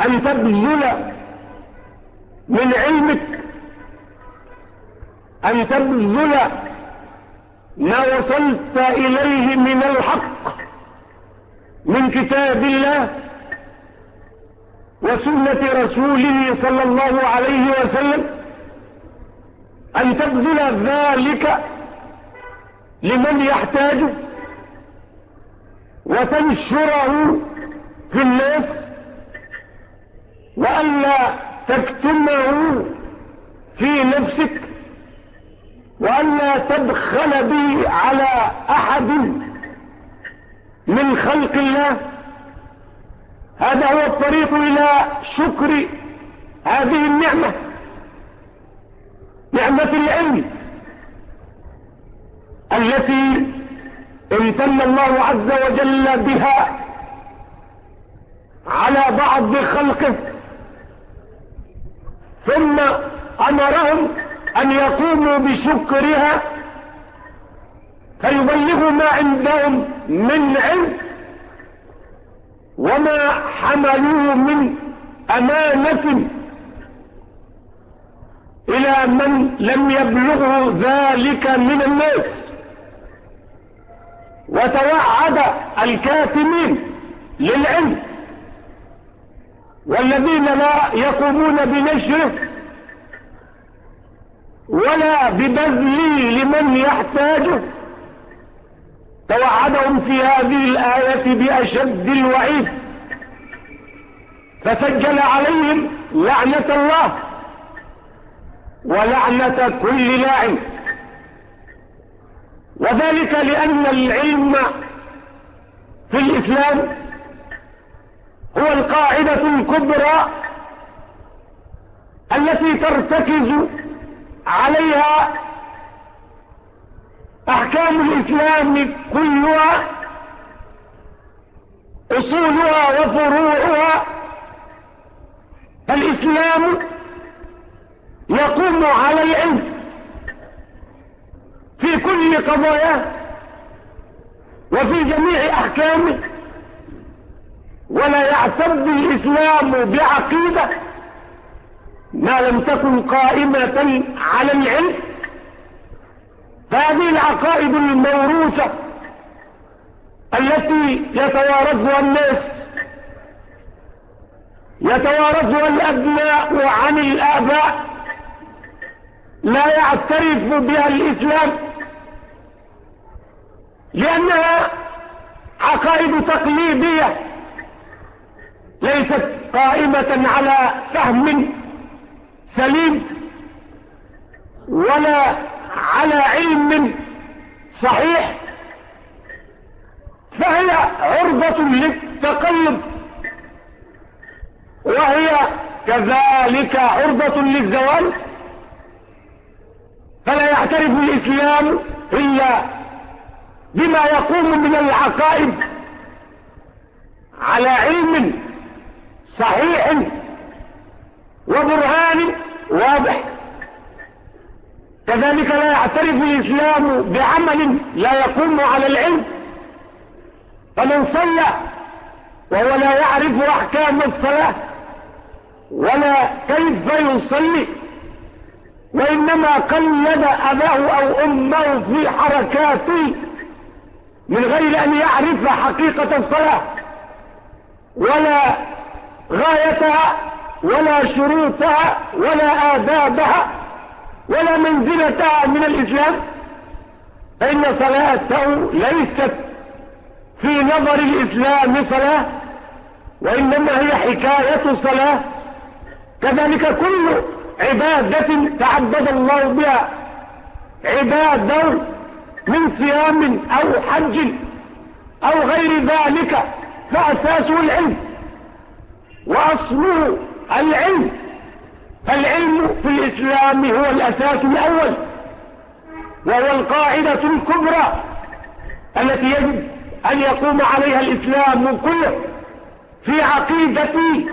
أن تبذل من علمك. أن تبذل ما وصلت إليه من الحق من كتاب الله وسنة رسوله صلى الله عليه وسلم. أن تبذل ذلك لمن يحتاجه وتنشره في الناس وألا تكتمه في نفسك وألا تبخل به على أحد من خلق الله. هذا هو الطريق إلى شكر هذه النعمة نعمة العلم. التي امتن الله عز وجل بها على بعض خلقه ثم أمرهم أن يقوموا بشكرها فيبلغوا ما عندهم من علم وما حملوه من أمانة إلى من لم يبلغه ذلك من الناس. وتوعد الكاتمين للعلم والذين لا يقومون بنشره ولا ببذله لمن يحتاجه توعدهم في هذه الآية بأشد الوعيد. فسجل عليهم لعنة الله ولعنة كل لاعن وذلك لأن العلم في الإسلام هو القاعدة الكبرى التي ترتكز عليها أحكام الإسلام كلها أصولها وفروعها. فالإسلام يقوم على العلم. في كل قضاياه وفي جميع أحكامه ولا يعتد الإسلام بعقيدة ما لم تكن قائمة على العلم. هذه العقائد الموروثة التي يتوارثها الناس يتوارثها الأبناء عن الآباء. لا يعترف بها الإسلام. لأنها عقائد تقليدية ليست قائمة على فهم سليم ولا على علم صحيح فهي عرضة للتقلب وهي كذلك عرضة للزوال فلا يعترف الإسلام إلا بما يقوم من العقائد على علم صحيح وبرهان واضح. كذلك لا يعترف الإسلام بعمل لا يقوم على العلم. فمن صلى وهو لا يعرف أحكام الصلاة ولا كيف يصلي وإنما قلد أباه أو أمه في حركاته من غير أن يعرف حقيقة الصلاة ولا غايتها ولا شروطها ولا آدابها ولا منزلتها من الإسلام. فإن صلاته ليست في نظر الإسلام صلاة وإنما هي حكاية صلاة. كذلك كل عبادة تعبد الله بها عبادة من صيام أو حج أو غير ذلك فأساسه العلم. وأصله العلم. فالعلم في الإسلام هو الأساس الأول وهو القاعدة الكبرى التي يجب أن يقوم عليها الإسلام كله في عقيدته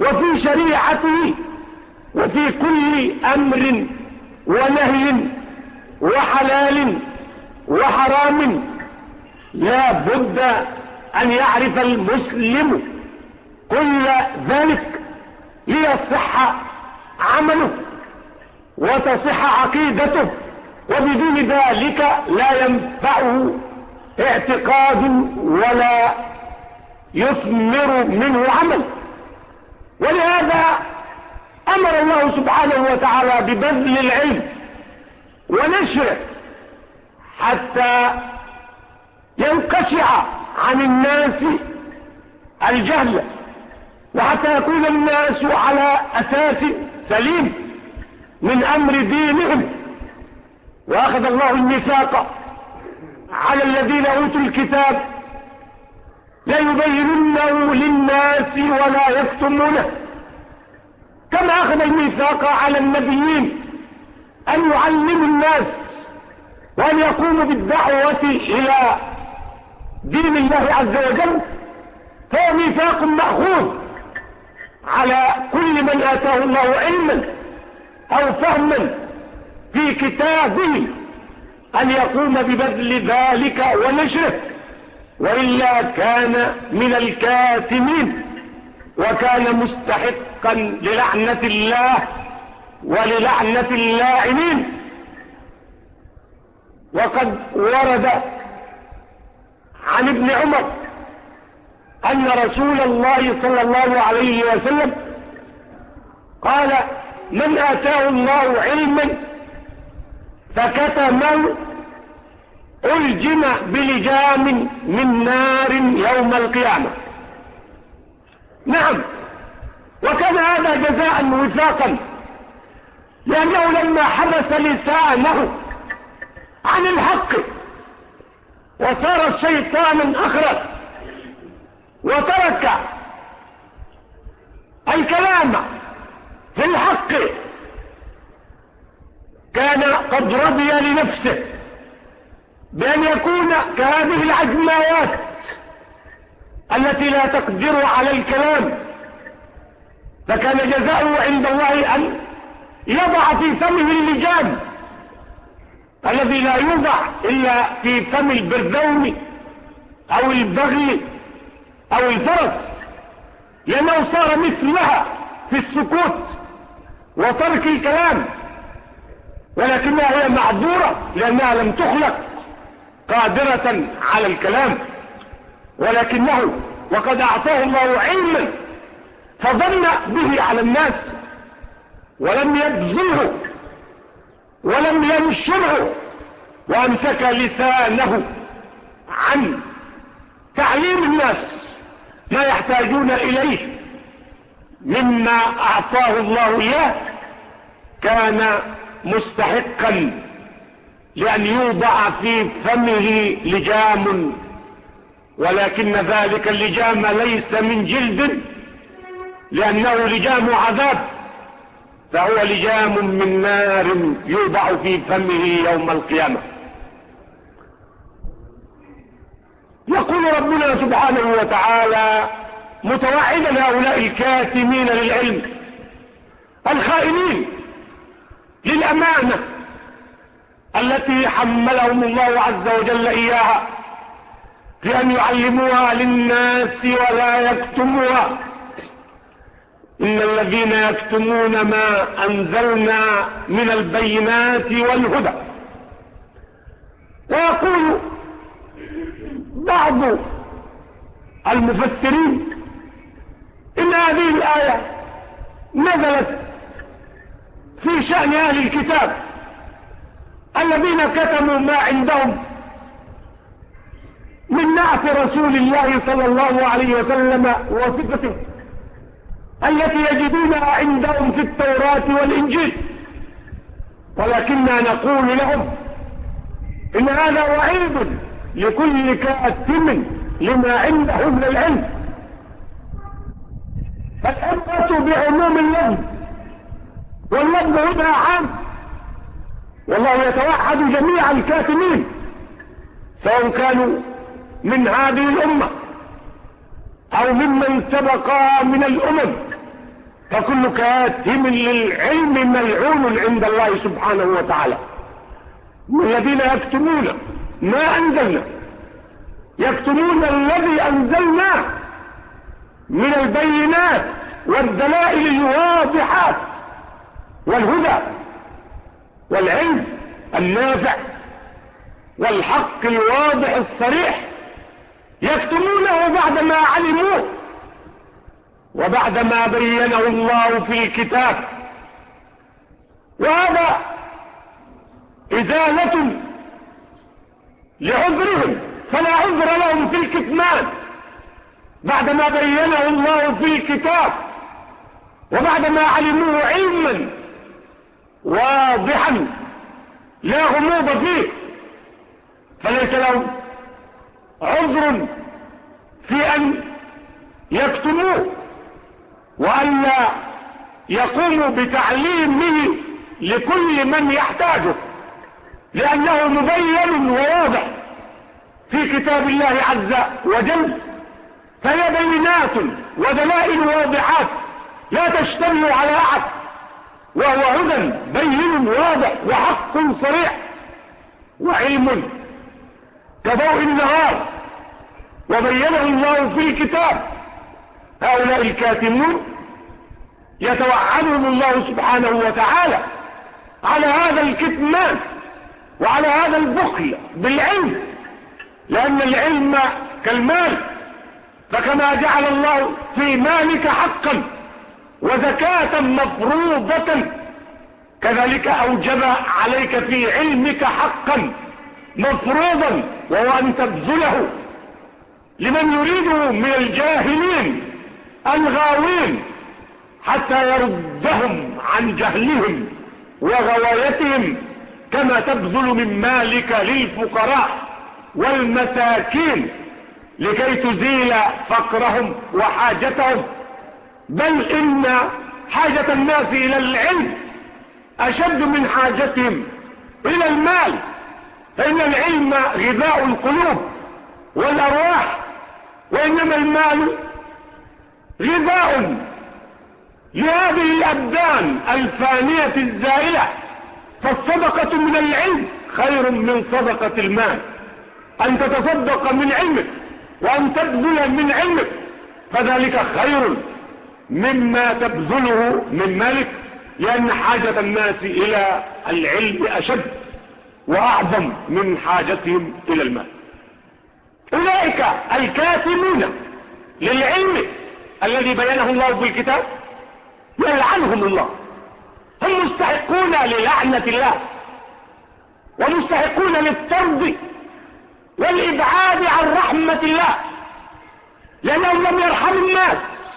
وفي شريعته وفي كل أمر ونهي وحلال وحرام. لا بد أن يعرف المسلم كل ذلك ليصح عمله وتصح عقيدته وبدون ذلك لا ينفعه اعتقاد ولا يثمر منه عمل. ولهذا أمر الله سبحانه وتعالى ببذل العلم ونشر حتى ينقشع عن الناس الجهل وحتى يكون الناس على أساس سليم من أمر دينهم. وأخذ الله الميثاق على الذين أوتوا الكتاب. لا يبيننه للناس ولا يكتمونه. كما أخذ الميثاق على النبيين أن يعلموا الناس وأن يقوم بالدعوة إلى دين الله عز وجل فهو ميثاق مأخوذ على كل من آتاه الله علما أو فهما في كتابه أن يقوم ببذل ذلك ونشره وإلا كان من الكاتمين وكان مستحقا للعنة الله وللعنة اللاعنين وقد ورد عن ابن عمر أن رسول الله صلى الله عليه وسلم قال من آتاه الله علما فكتمه ألجم بلجام من نار يوم القيامة. نعم. وكان هذا جزاء وثاقا لأنه لما حبس لسانه عن الحق. وصار الشيطان أخرت وترك الكلام في الحق. كان قد رضي لنفسه بأن يكون كهذه العجمايات التي لا تقدر على الكلام. فكان جزاؤه عند الله أن يضع في فمه اللجام الذي لا يوضع إلا في فم البردون أو البغي أو الفرس لأنه صار مثلها في السكوت وترك الكلام ولكنها هي معذورة لأنها لم تخلق قادرة على الكلام ولكنه وقد أعطاه الله علما فظن به على الناس ولم يبذله ولم ينشره وأمسك لسانه عن تعليم الناس ما يحتاجون إليه مما أعطاه الله إياه كان مستحقا لأن يوضع في فمه لجام ولكن ذلك اللجام ليس من جلد لأنه لجام عذاب. فهو لجام من نار يوضع في فمه يوم القيامة. يقول ربنا سبحانه وتعالى متوعدا هؤلاء الكاتمين للعلم الخائنين للأمانة التي حملهم الله عز وجل إياها في أن يعلموها للناس ولا يكتموها. إن الذين يكتمون ما أنزلنا من البينات والهدى. ويقول بعض المفسرين إن هذه الآية نزلت في شأن أهل الكتاب الذين كتموا ما عندهم من نعت رسول الله صلى الله عليه وسلم وصفته. التي يجدونها عندهم في التوراة والإنجيل. ولكننا نقول لهم إن هذا وعيد لكل كاتم لما عنده من العلم بعموم اللفظ واللفظ هنا عام. والله يتوحد جميع الكاتمين سواء كانوا من هذه الأمة أو ممن سبق من الأمم. فكل كاتم للعلم ملعون عند الله سبحانه وتعالى. والذين يكتمون ما أنزلنا. يكتمون الذي أنزلناه من البينات والدلائل الواضحات والهدى والعلم النافع والحق الواضح الصريح. يكتمونه بعد ما علموه. وبعد ما بينه الله في الكتاب وهذا إزالة لعذرهم فلا عذر لهم في الكتمان. بعد ما بينه الله في الكتاب وبعد ما علموه علما واضحا لا غموض فيه فليس لهم عذر في أن يكتموه. وألا يقوموا بتعليمه لكل من يحتاجه لأنه مبين وواضح في كتاب الله عز وجل فهي بينات ودلائل واضحات لا تشتمل على أحد وهو هدى بين واضح وحق صريح وعلم كضوء النهار وبينه الله في الكتاب هؤلاء الكاتمون يتوعدهم الله سبحانه وتعالى على هذا الكتمان وعلى هذا البخل بالعلم لأن العلم كالمال فكما جعل الله في مالك حقا وزكاة مفروضة كذلك أوجب عليك في علمك حقا مفروضا وهو أن تبذله لمن يريده من الجاهلين الغاوين. حتى يردهم عن جهلهم وغوايتهم كما تبذل من مالك للفقراء والمساكين لكي تزيل فقرهم وحاجتهم. بل إن حاجة الناس إلى العلم أشد من حاجتهم إلى المال فإن العلم غذاء القلوب والأرواح وإنما المال غذاء لهذه الأبدان الفانية الزائلة فالصدقة من العلم خير من صدقة المال. أن تتصدق من علمك وأن تبذل من علمك فذلك خير مما تبذله من مالك لأن حاجة الناس إلى العلم أشد وأعظم من حاجتهم إلى المال. أولئك الكاتمون للعلم الذي بينه الله في الكتاب يلعنهم الله. هم مستحقون للعنة الله. ومستحقون للطرد والإبعاد عن رحمة الله. لأنهم لم يرحموا الناس.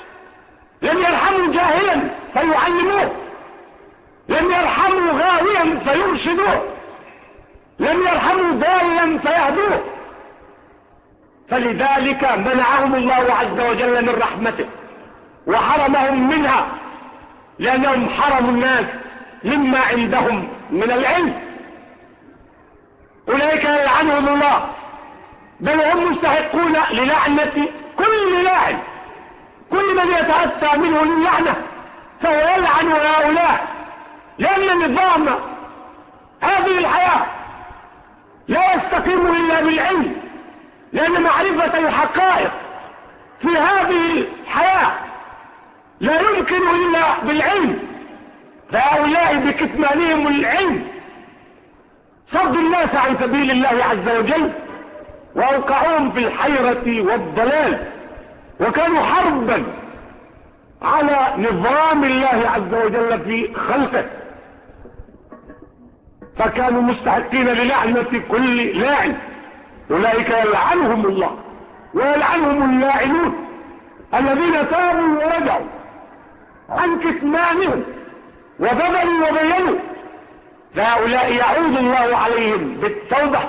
لم يرحموا جاهلا فيعلموه. لم يرحموا غاويا فيرشدوه. لم يرحموا ضالا فيهدوه. فلذلك منعهم الله عز وجل من رحمته. وحرمهم منها. لأنهم حرموا الناس مما عندهم من العلم. أولئك يلعنهم الله. بل هم مستحقون للعنة كل لاعن كل من يتأتى منه للعنة فهو يلعن هؤلاء. لأن نظام هذه الحياة لا يستقيم إلا بالعلم. لأن معرفة الحقائق في هذه الحياة لا يمكن إلا بالعلم. فهؤلاء بكتمانهم العلم. صد الناس عن سبيل الله عز وجل وأوقعوهم في الحيرة والضلال. وكانوا حربا على نظام الله عز وجل في خلقه. فكانوا مستحقين للعنة كل لاعن أولئك يلعنهم الله ويلعنهم اللاعنون الذين تابوا ورجعوا. عن كتمانهم وبدلوا وبينوا. فهؤلاء يعود الله عليهم بالتوبة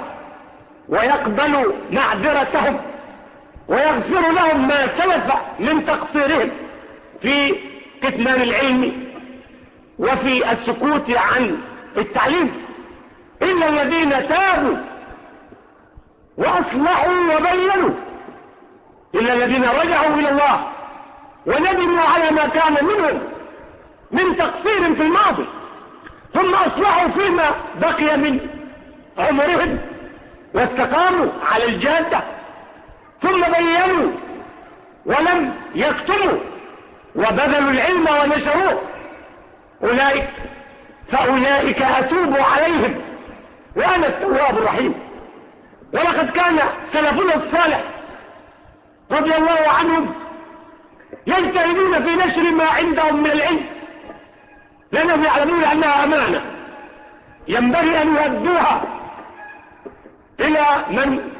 ويقبل معذرتهم ويغفر لهم ما سلف من تقصيرهم في كتمان العلم وفي السكوت عن التعليم. إلا الذين تابوا وأصلحوا وبينوا. إلا الذين رجعوا إلى الله وندموا على ما كان منهم من تقصير في الماضي ثم أصلحوا فيما بقي من عمرهم واستقاموا على الجادة ثم بينوا ولم يكتموا وبذلوا العلم ونشروه. أولئك فأولئك أتوب عليهم وأنا التواب الرحيم. ولقد كان سلفنا الصالح رضي الله عنهم يجتهدون في نشر ما عندهم من العلم. لأنهم يعلمون أنها أمانة. ينبغي أن يؤدوها إلى من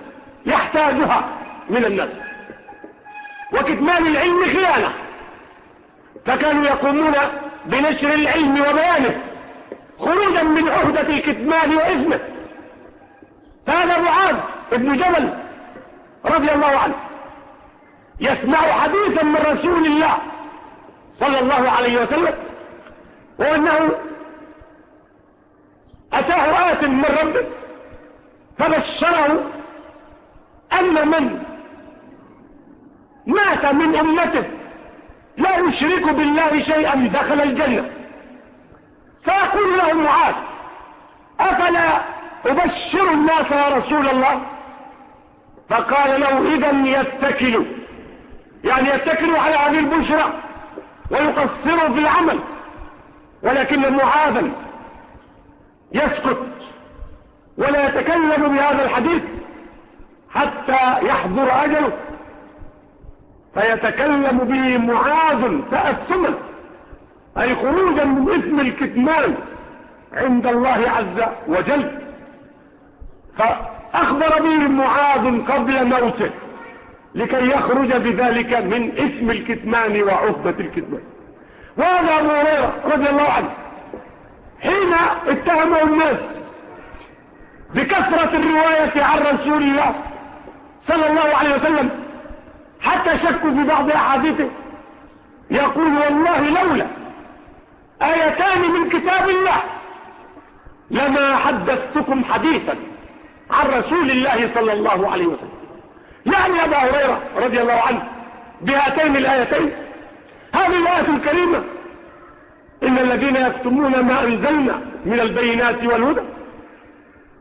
يحتاجها من الناس. وكتمان العلم خيانة فكانوا يقومون بنشر العلم وبيانه خروجا من عهدة الكتمان وإثمه هذا معاذ ابن جبل رضي الله عنه. يسمع حديثا من رسول الله صلى الله عليه وسلم وأنه أتاه آت من ربه فبشره أن من مات من أمته لا يشرك بالله شيئا دخل الجنة. فيقول له معاذ أفلا أبشر الناس يا رسول الله؟ فقال له إذا يتكلوا. يعني يتكلوا على هذه البشرى ويقصروا في العمل ولكن معاذا يسقط ولا يتكلم بهذا الحديث حتى يحضر أجله فيتكلم به معاذ تأثما أي خروجا من اسم الكتمان عند الله عز وجل. فأخبر به معاذ قبل موته. لكي يخرج بذلك من اسم الكتمان وعقبة الكتمان. وهذا أبو هريرة رضي الله عنه حين اتهمه الناس بكثرة الرواية عن رسول الله صلى الله عليه وسلم حتى شكوا في بعض أحاديثه يقول والله لولا آيتان من كتاب الله لما حدثتكم حديثا عن رسول الله صلى الله عليه وسلم. نعم أبا هريرة رضي الله عنه بهاتين الآيتين. هذه الآية الكريمة. إن الذين يكتمون ما أنزلنا من البينات والهدى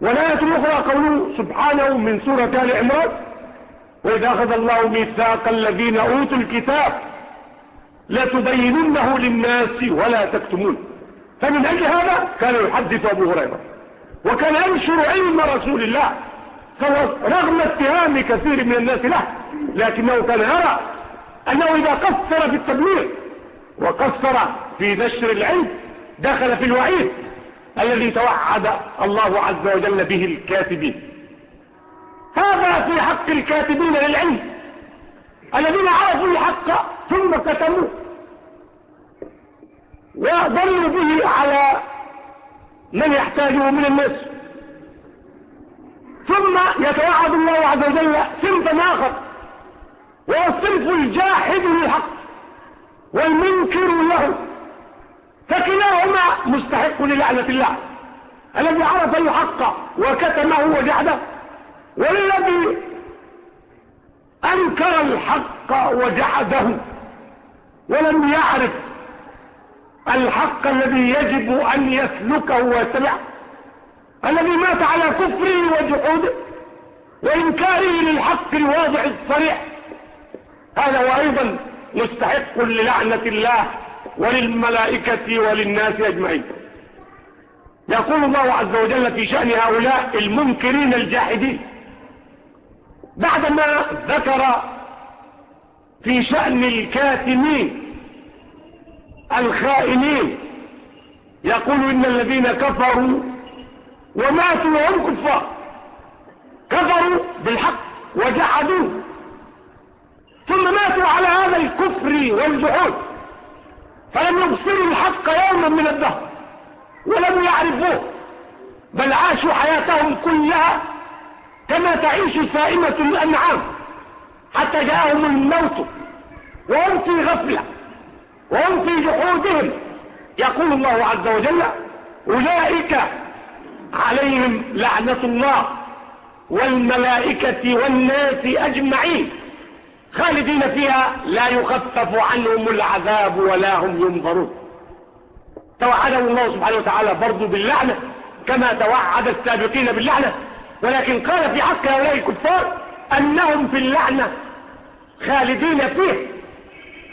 ولا الاخرى قوله سبحانه من سورة آل عمران. وإذا أخذ الله ميثاق الذين أوتوا الكتاب لتبيننه للناس ولا تكتمون. فمن أجل هذا كان يحدث أبو هريرة. وكان ينشر علم رسول الله رغم اتهام كثير من الناس له لكنه كان يرى أنه إذا قصر في التبليغ وقصر في نشر العلم دخل في الوعيد الذي توعد الله عز وجل به الكاتبين. هذا في حق الكاتبين للعلم الذين عرفوا الحق ثم كتموا وضلوا به على من يحتاجه من الناس. ثم يتوعد الله عز وجل صنفا آخر وهو الصنف الجاحد للحق والمنكر له فكلاهما مستحق للعنة الله الذي عرف الحق وكتمه وجحده والذي أنكر الحق وجحده ولم يعرف الحق الذي يجب أن يسلكه ويتبعه. الذي مات على كفره وجحوده وإنكاره للحق الواضح الصريح. هذا وأيضا مستحق للعنة الله وللملائكة وللناس أجمعين. يقول الله عز وجل في شأن هؤلاء المنكرين الجاحدين. بعدما ذكر في شأن الكاتمين الخائنين يقول إن الذين كفروا وماتوا وهم كفار. كفروا بالحق وجحدوه ثم ماتوا على هذا الكفر والجحود. فلم يبصروا الحق يوما من الدهر. ولم يعرفوه. بل عاشوا حياتهم كلها كما تعيش سائمة الأنعام. حتى جاءهم الموت. وهم في غفلة. وهم في جحودهم. يقول الله عز وجل أولئك عليهم لعنة الله والملائكة والناس أجمعين خالدين فيها لا يخفف عنهم العذاب ولا هم ينظرون. توعد الله سبحانه وتعالى برضو باللعنة كما توعد السابقين باللعنة. ولكن قال في حق هؤلاء الكفار أنهم في اللعنة خالدين فيه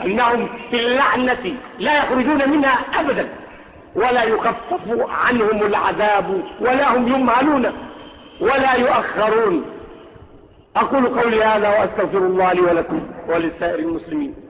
أنهم في اللعنة لا يخرجون منها أبدا. ولا يخفف عنهم العذاب ولا هم يمهلون ولا يؤخرون. أقول قولي هذا وأستغفر الله لي ولكم ولسائر المسلمين.